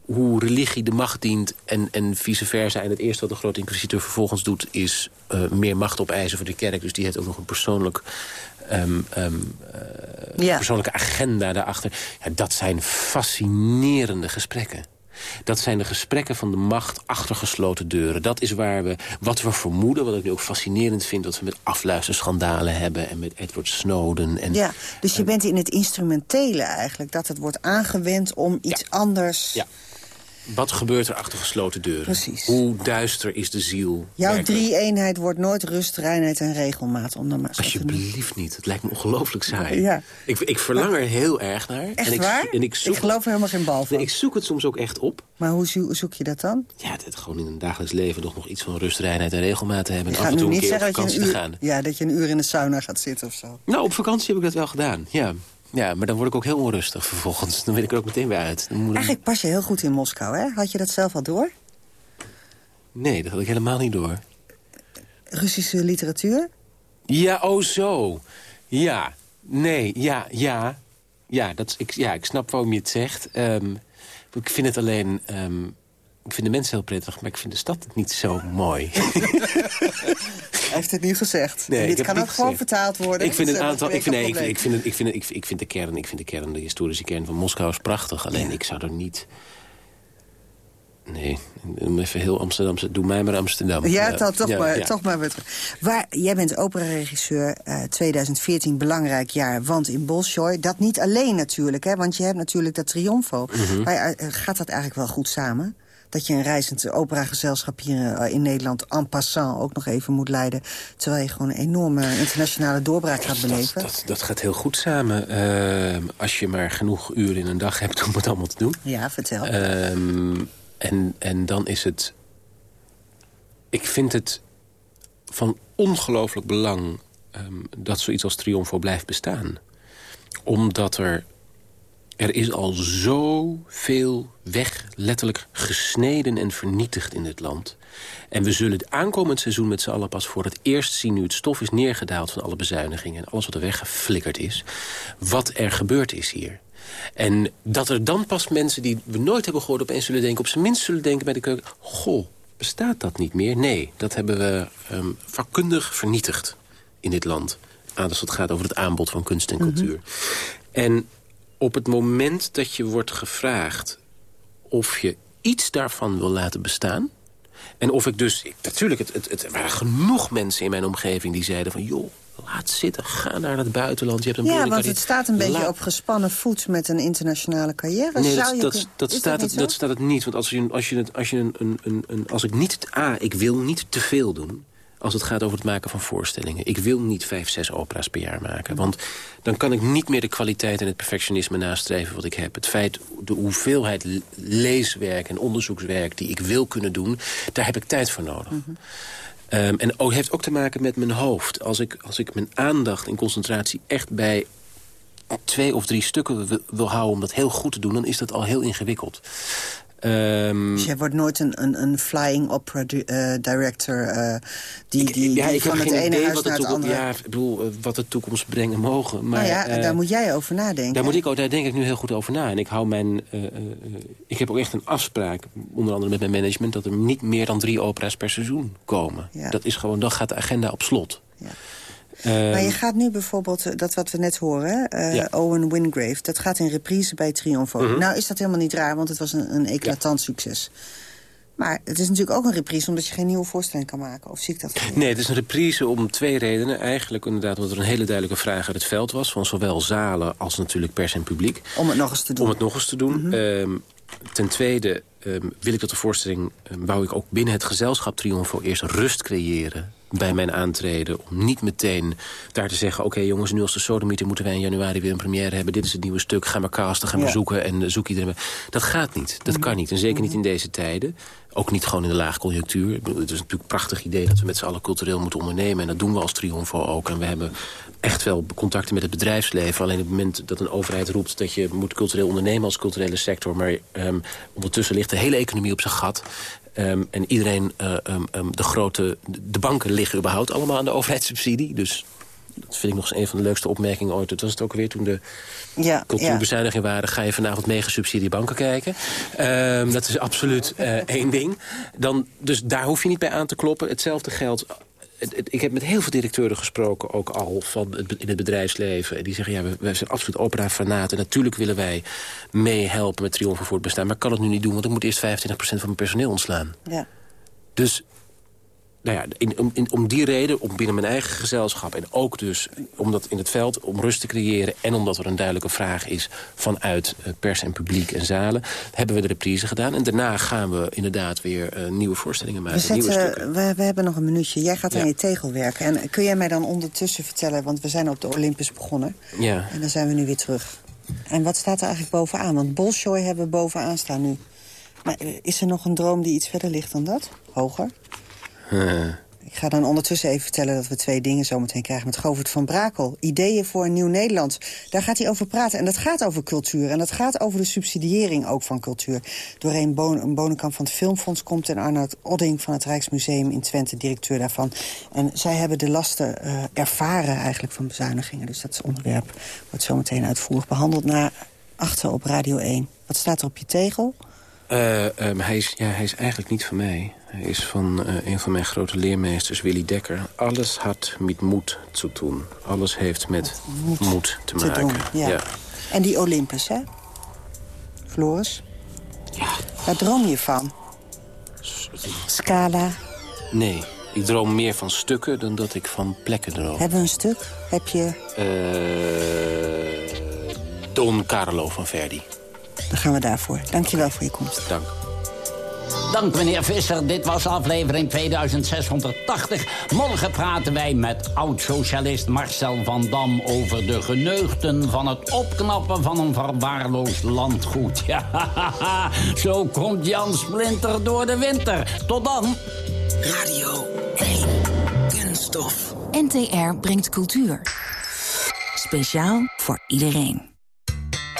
hoe religie de macht dient en, en vice versa. En het eerste wat de grote inquisiteur vervolgens doet... is uh, meer macht opeisen voor de kerk. Dus die heeft ook nog een persoonlijk, um, um, uh, ja. persoonlijke agenda daarachter. Ja, dat zijn fascinerende gesprekken. Dat zijn de gesprekken van de macht achter gesloten deuren. Dat is waar we, wat we vermoeden, wat ik nu ook fascinerend vind... wat we met afluisterschandalen hebben en met Edward Snowden. En,
ja, dus je bent in het instrumentele eigenlijk. Dat het wordt aangewend om iets anders...
Ja. Wat gebeurt er achter gesloten deuren?
Precies.
Hoe duister is de ziel?
Jouw drie-eenheid wordt nooit rust, reinheid en regelmaat. Om dan maar
Alsjeblieft niet. Het lijkt me ongelooflijk saai.
Ja.
Ik, ik verlang er heel erg naar.
Echt
en ik,
waar?
En ik, zoek
ik geloof er helemaal geen bal van.
Nee, ik zoek het soms ook echt op.
Maar hoe zoek je dat dan?
Ja, het, gewoon in een dagelijks leven toch nog iets van rust, reinheid en regelmaat te hebben. En af en toe een keer op vakantie te gaan.
Ja, dat je een uur in de sauna gaat zitten of zo.
Nou, op vakantie heb ik dat wel gedaan, ja. Ja, maar dan word ik ook heel onrustig vervolgens. Dan wil ik er ook meteen weer uit. Dan
moet Eigenlijk pas je heel goed in Moskou, hè? Had je dat zelf al door?
Nee, dat had ik helemaal niet door.
Russische literatuur?
Ja, oh zo. Ja, nee, ja, ja. Ja, dat, ik, ja ik snap waarom je het zegt. Um, ik vind het alleen... Um, ik vind de mensen heel prettig, maar ik vind de stad niet zo mooi.
Hij heeft het niet gezegd. Nee, dit kan ook gewoon vertaald worden.
Ik vind, een aantal, ik, vind, nee, ik, vind, ik, vind, ik, vind, ik, ik vind de kern, ik vind de kern, de historische kern van Moskou is prachtig. Alleen ik zou er niet... Nee, even heel Amsterdam. Doe mij maar Amsterdam.
Ja, toch, toch, maar, toch maar weer Waar, jij bent operaregisseur, uh, eh, 2014, belangrijk jaar, want in Bolshoi. Dat niet alleen natuurlijk, hè, want je hebt natuurlijk dat Triomfo. Mm maar, uh, gaat dat eigenlijk wel goed samen? Dat je een reizend operagezelschap hier eh, in Nederland... en passant ook nog even moet leiden... terwijl je gewoon een enorme internationale doorbraak gaat beleven?
Dat, dat, gaat heel goed samen. Uh, als je maar genoeg uren in een dag hebt om het allemaal te doen.
Ja, vertel.
Uh, en, en dan is het... Ik vind het van ongelooflijk belang... Um, dat zoiets als Triomfo blijft bestaan. Omdat er er is al zoveel weg letterlijk gesneden en vernietigd in dit land. En we zullen het aankomend seizoen met z'n allen pas voor het eerst zien... nu het stof is neergedaald van alle bezuinigingen... en alles wat er weggeflikkerd is, wat er gebeurd is hier. En dat er dan pas mensen die we nooit hebben gehoord... opeens zullen denken, op zijn minst zullen denken bij de keuken... goh, bestaat dat niet meer? Nee, dat hebben we um, vakkundig vernietigd in dit land. Als het gaat over het aanbod van kunst en cultuur. Mhm. En op het moment dat je wordt gevraagd of je iets daarvan wil laten bestaan... en of ik dus... natuurlijk, het, het, het, er waren genoeg mensen in mijn omgeving die zeiden van... joh, laat zitten, ga naar het buitenland. Je hebt een
ja, want het staat een beetje op gespannen voet met een internationale carrière.
Nee, dat, dat, dat, staat het, dat staat het niet. Want als, je, als, je het, als, je een, een, een, een, als ik niet... A, ik wil niet te veel doen als het gaat over het maken van voorstellingen. Ik wil niet vijf, zes opera's per jaar maken. Want dan kan ik niet meer de kwaliteit en het perfectionisme nastreven wat ik heb. Het feit, de hoeveelheid leeswerk en onderzoekswerk die ik wil kunnen doen... daar heb ik tijd voor nodig. Mm en het heeft ook te maken met mijn hoofd. Als ik, als ik mijn aandacht en concentratie echt bij twee of drie stukken wil, wil houden... om dat heel goed te doen, dan is dat al heel ingewikkeld.
Um, dus jij wordt nooit een, een, een flying opera uh, director... Uh, die, die, ja, van het ene huis naar het andere...
Ja, ik bedoel, uh, wat de toekomst brengen mogen. Maar,
nou ja, daar moet jij over nadenken.
Daar, moet ik, daar denk ik nu heel goed over na. En ik hou mijn... ik heb ook echt een afspraak, onder andere met mijn management... dat er niet meer dan drie opera's per seizoen komen. Ja. Dat is gewoon, dan gaat de agenda op slot. Ja.
Maar je gaat nu bijvoorbeeld, dat wat we net horen, uh, Owen Wingrave... dat gaat in reprise bij Triomfo. Mhm. Nou is dat helemaal niet raar, want het was een, een eclatant succes. Maar het is natuurlijk ook een reprise omdat je geen nieuwe voorstelling kan maken. Of zie ik dat
Nee, het is een reprise om twee redenen. Eigenlijk inderdaad omdat er een hele duidelijke vraag uit het veld was... van zowel zalen als natuurlijk pers en publiek.
Om het nog eens te doen.
Om het nog eens te doen. Mhm. Ehm, ten tweede um, wil ik dat de voorstelling... Um, wou ik ook binnen het gezelschap Triomfo eerst rust creëren bij mijn aantreden. Om niet meteen daar te zeggen... oké jongens, nu als de sodemieter moeten wij in januari weer een première hebben. Dit is het nieuwe stuk, ga maar casten, ga maar zoeken en zoek iedereen. Dat gaat niet, dat kan niet. En zeker niet in deze tijden. Ook niet gewoon in de laagconjunctuur. Het is natuurlijk een prachtig idee dat we met z'n allen cultureel moeten ondernemen. En dat doen we als Triomfo ook. En we hebben echt wel contacten met het bedrijfsleven. Alleen op het moment dat een overheid roept dat je moet cultureel ondernemen als culturele sector... maar um, ondertussen ligt de hele economie op zijn gat... Um, en iedereen, uh, um, de grote, de banken liggen überhaupt allemaal aan de overheidssubsidie. Dus dat vind ik nog eens een van de leukste opmerkingen ooit. Dat was het ook weer toen de ja, cultuurbezuinigingen waren... ga je vanavond mee gesubsidieerde banken kijken. Um, dat is absoluut uh, één ding. Dan, dus daar hoef je niet bij aan te kloppen. Hetzelfde geldt ik heb met heel veel directeuren gesproken, ook al van het, in het bedrijfsleven. En die zeggen, ja, wij zijn absoluut opera-fanaten. Natuurlijk willen wij meehelpen met Triomfen voor het bestaan. Maar ik kan het nu niet doen, want ik moet eerst 25% van mijn personeel ontslaan. Ja. Dus nou ja, in, om, in, om die reden, om binnen mijn eigen gezelschap... en ook dus omdat in het veld, om rust te creëren... en omdat er een duidelijke vraag is vanuit eh, pers en publiek en zalen... hebben we de reprise gedaan. En daarna gaan we inderdaad weer uh, nieuwe voorstellingen maken. We, zetten, nieuwe stukken.
We, we, hebben nog een minuutje. Jij gaat aan je tegel werken. En kun jij mij dan ondertussen vertellen... want we zijn op de Olympus begonnen. Ja. En dan zijn we nu weer terug. En wat staat er eigenlijk bovenaan? Want Bolshoi hebben we bovenaan staan nu. Maar eh, is er nog een droom die iets verder ligt dan dat? Hoger? Ik ga dan ondertussen even vertellen dat we twee dingen zometeen krijgen met Govert van Brakel. Ideeën voor een nieuw Nederland. Daar gaat hij over praten. En dat gaat over cultuur. En dat gaat over de subsidiëring ook van cultuur. Doorheen Bon Bonenkamp van het Filmfonds komt... en Arnoud Odding van het Rijksmuseum in Twente, directeur daarvan. En zij hebben de lasten uh, ervaren eigenlijk van bezuinigingen. Dus dat onderwerp wordt zometeen uitvoerig behandeld... na achter op Radio 1. Wat staat er op je tegel?
Uh, um, hij, is, ja, hij is eigenlijk niet van mij. Hij is van uh, een van mijn grote leermeesters, Willy Dekker. Alles had met moed te doen. Alles heeft met moed, te, maken. Doen, ja. ja.
En die Olympus, hè? Floris?
Ja.
Waar droom je van? Scala.
Nee, ik droom meer van stukken dan dat ik van plekken droom.
Hebben we een stuk? Heb je...
Uh, Don Carlo van Verdi.
Dan gaan we daarvoor. Dankjewel voor je komst.
Dank.
Dank meneer Visser, dit was aflevering 2680. Morgen praten wij met oud-socialist Marcel van Dam... over de geneugten van het opknappen van een verwaarloosd landgoed. Ja, zo komt Jan Splinter door de winter. Tot dan.
Radio 1. Kunststof.
NTR brengt cultuur. Speciaal voor iedereen.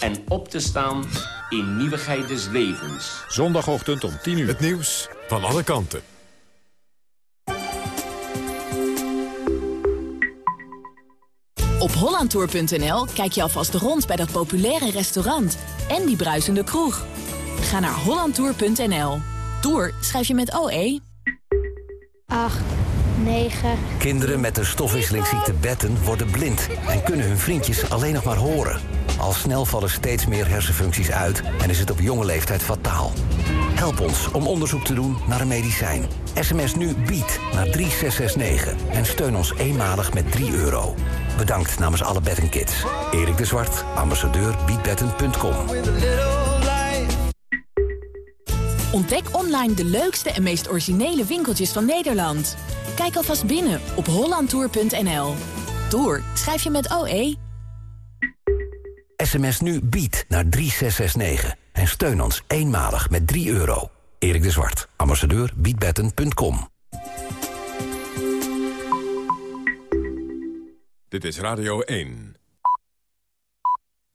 en op te staan in nieuwigheid des levens.
Zondagochtend om 10 uur.
Het nieuws van alle kanten.
Op hollandtour.nl kijk je alvast rond bij dat populaire restaurant en die bruisende kroeg. Ga naar hollandtour.nl. Tour schrijf je met OE.
8, 9...
Kinderen met de stofwisselingsziekte Betten worden blind... en kunnen hun vriendjes alleen nog maar horen. Al snel vallen steeds meer hersenfuncties uit en is het op jonge leeftijd fataal. Help ons om onderzoek te doen naar een medicijn. SMS nu BIED naar 3669 en steun ons eenmalig met 3 euro. Bedankt namens alle Kids. Erik de Zwart, ambassadeur biedbetten.com.
Ontdek online de leukste en meest originele winkeltjes van Nederland. Kijk alvast binnen op hollandtour.nl. Tour schrijf je met OE.
SMS nu bied naar 3669 en steun ons eenmalig met 3 euro. Erik de Zwart, ambassadeur biedbetten.com.
Dit is Radio 1.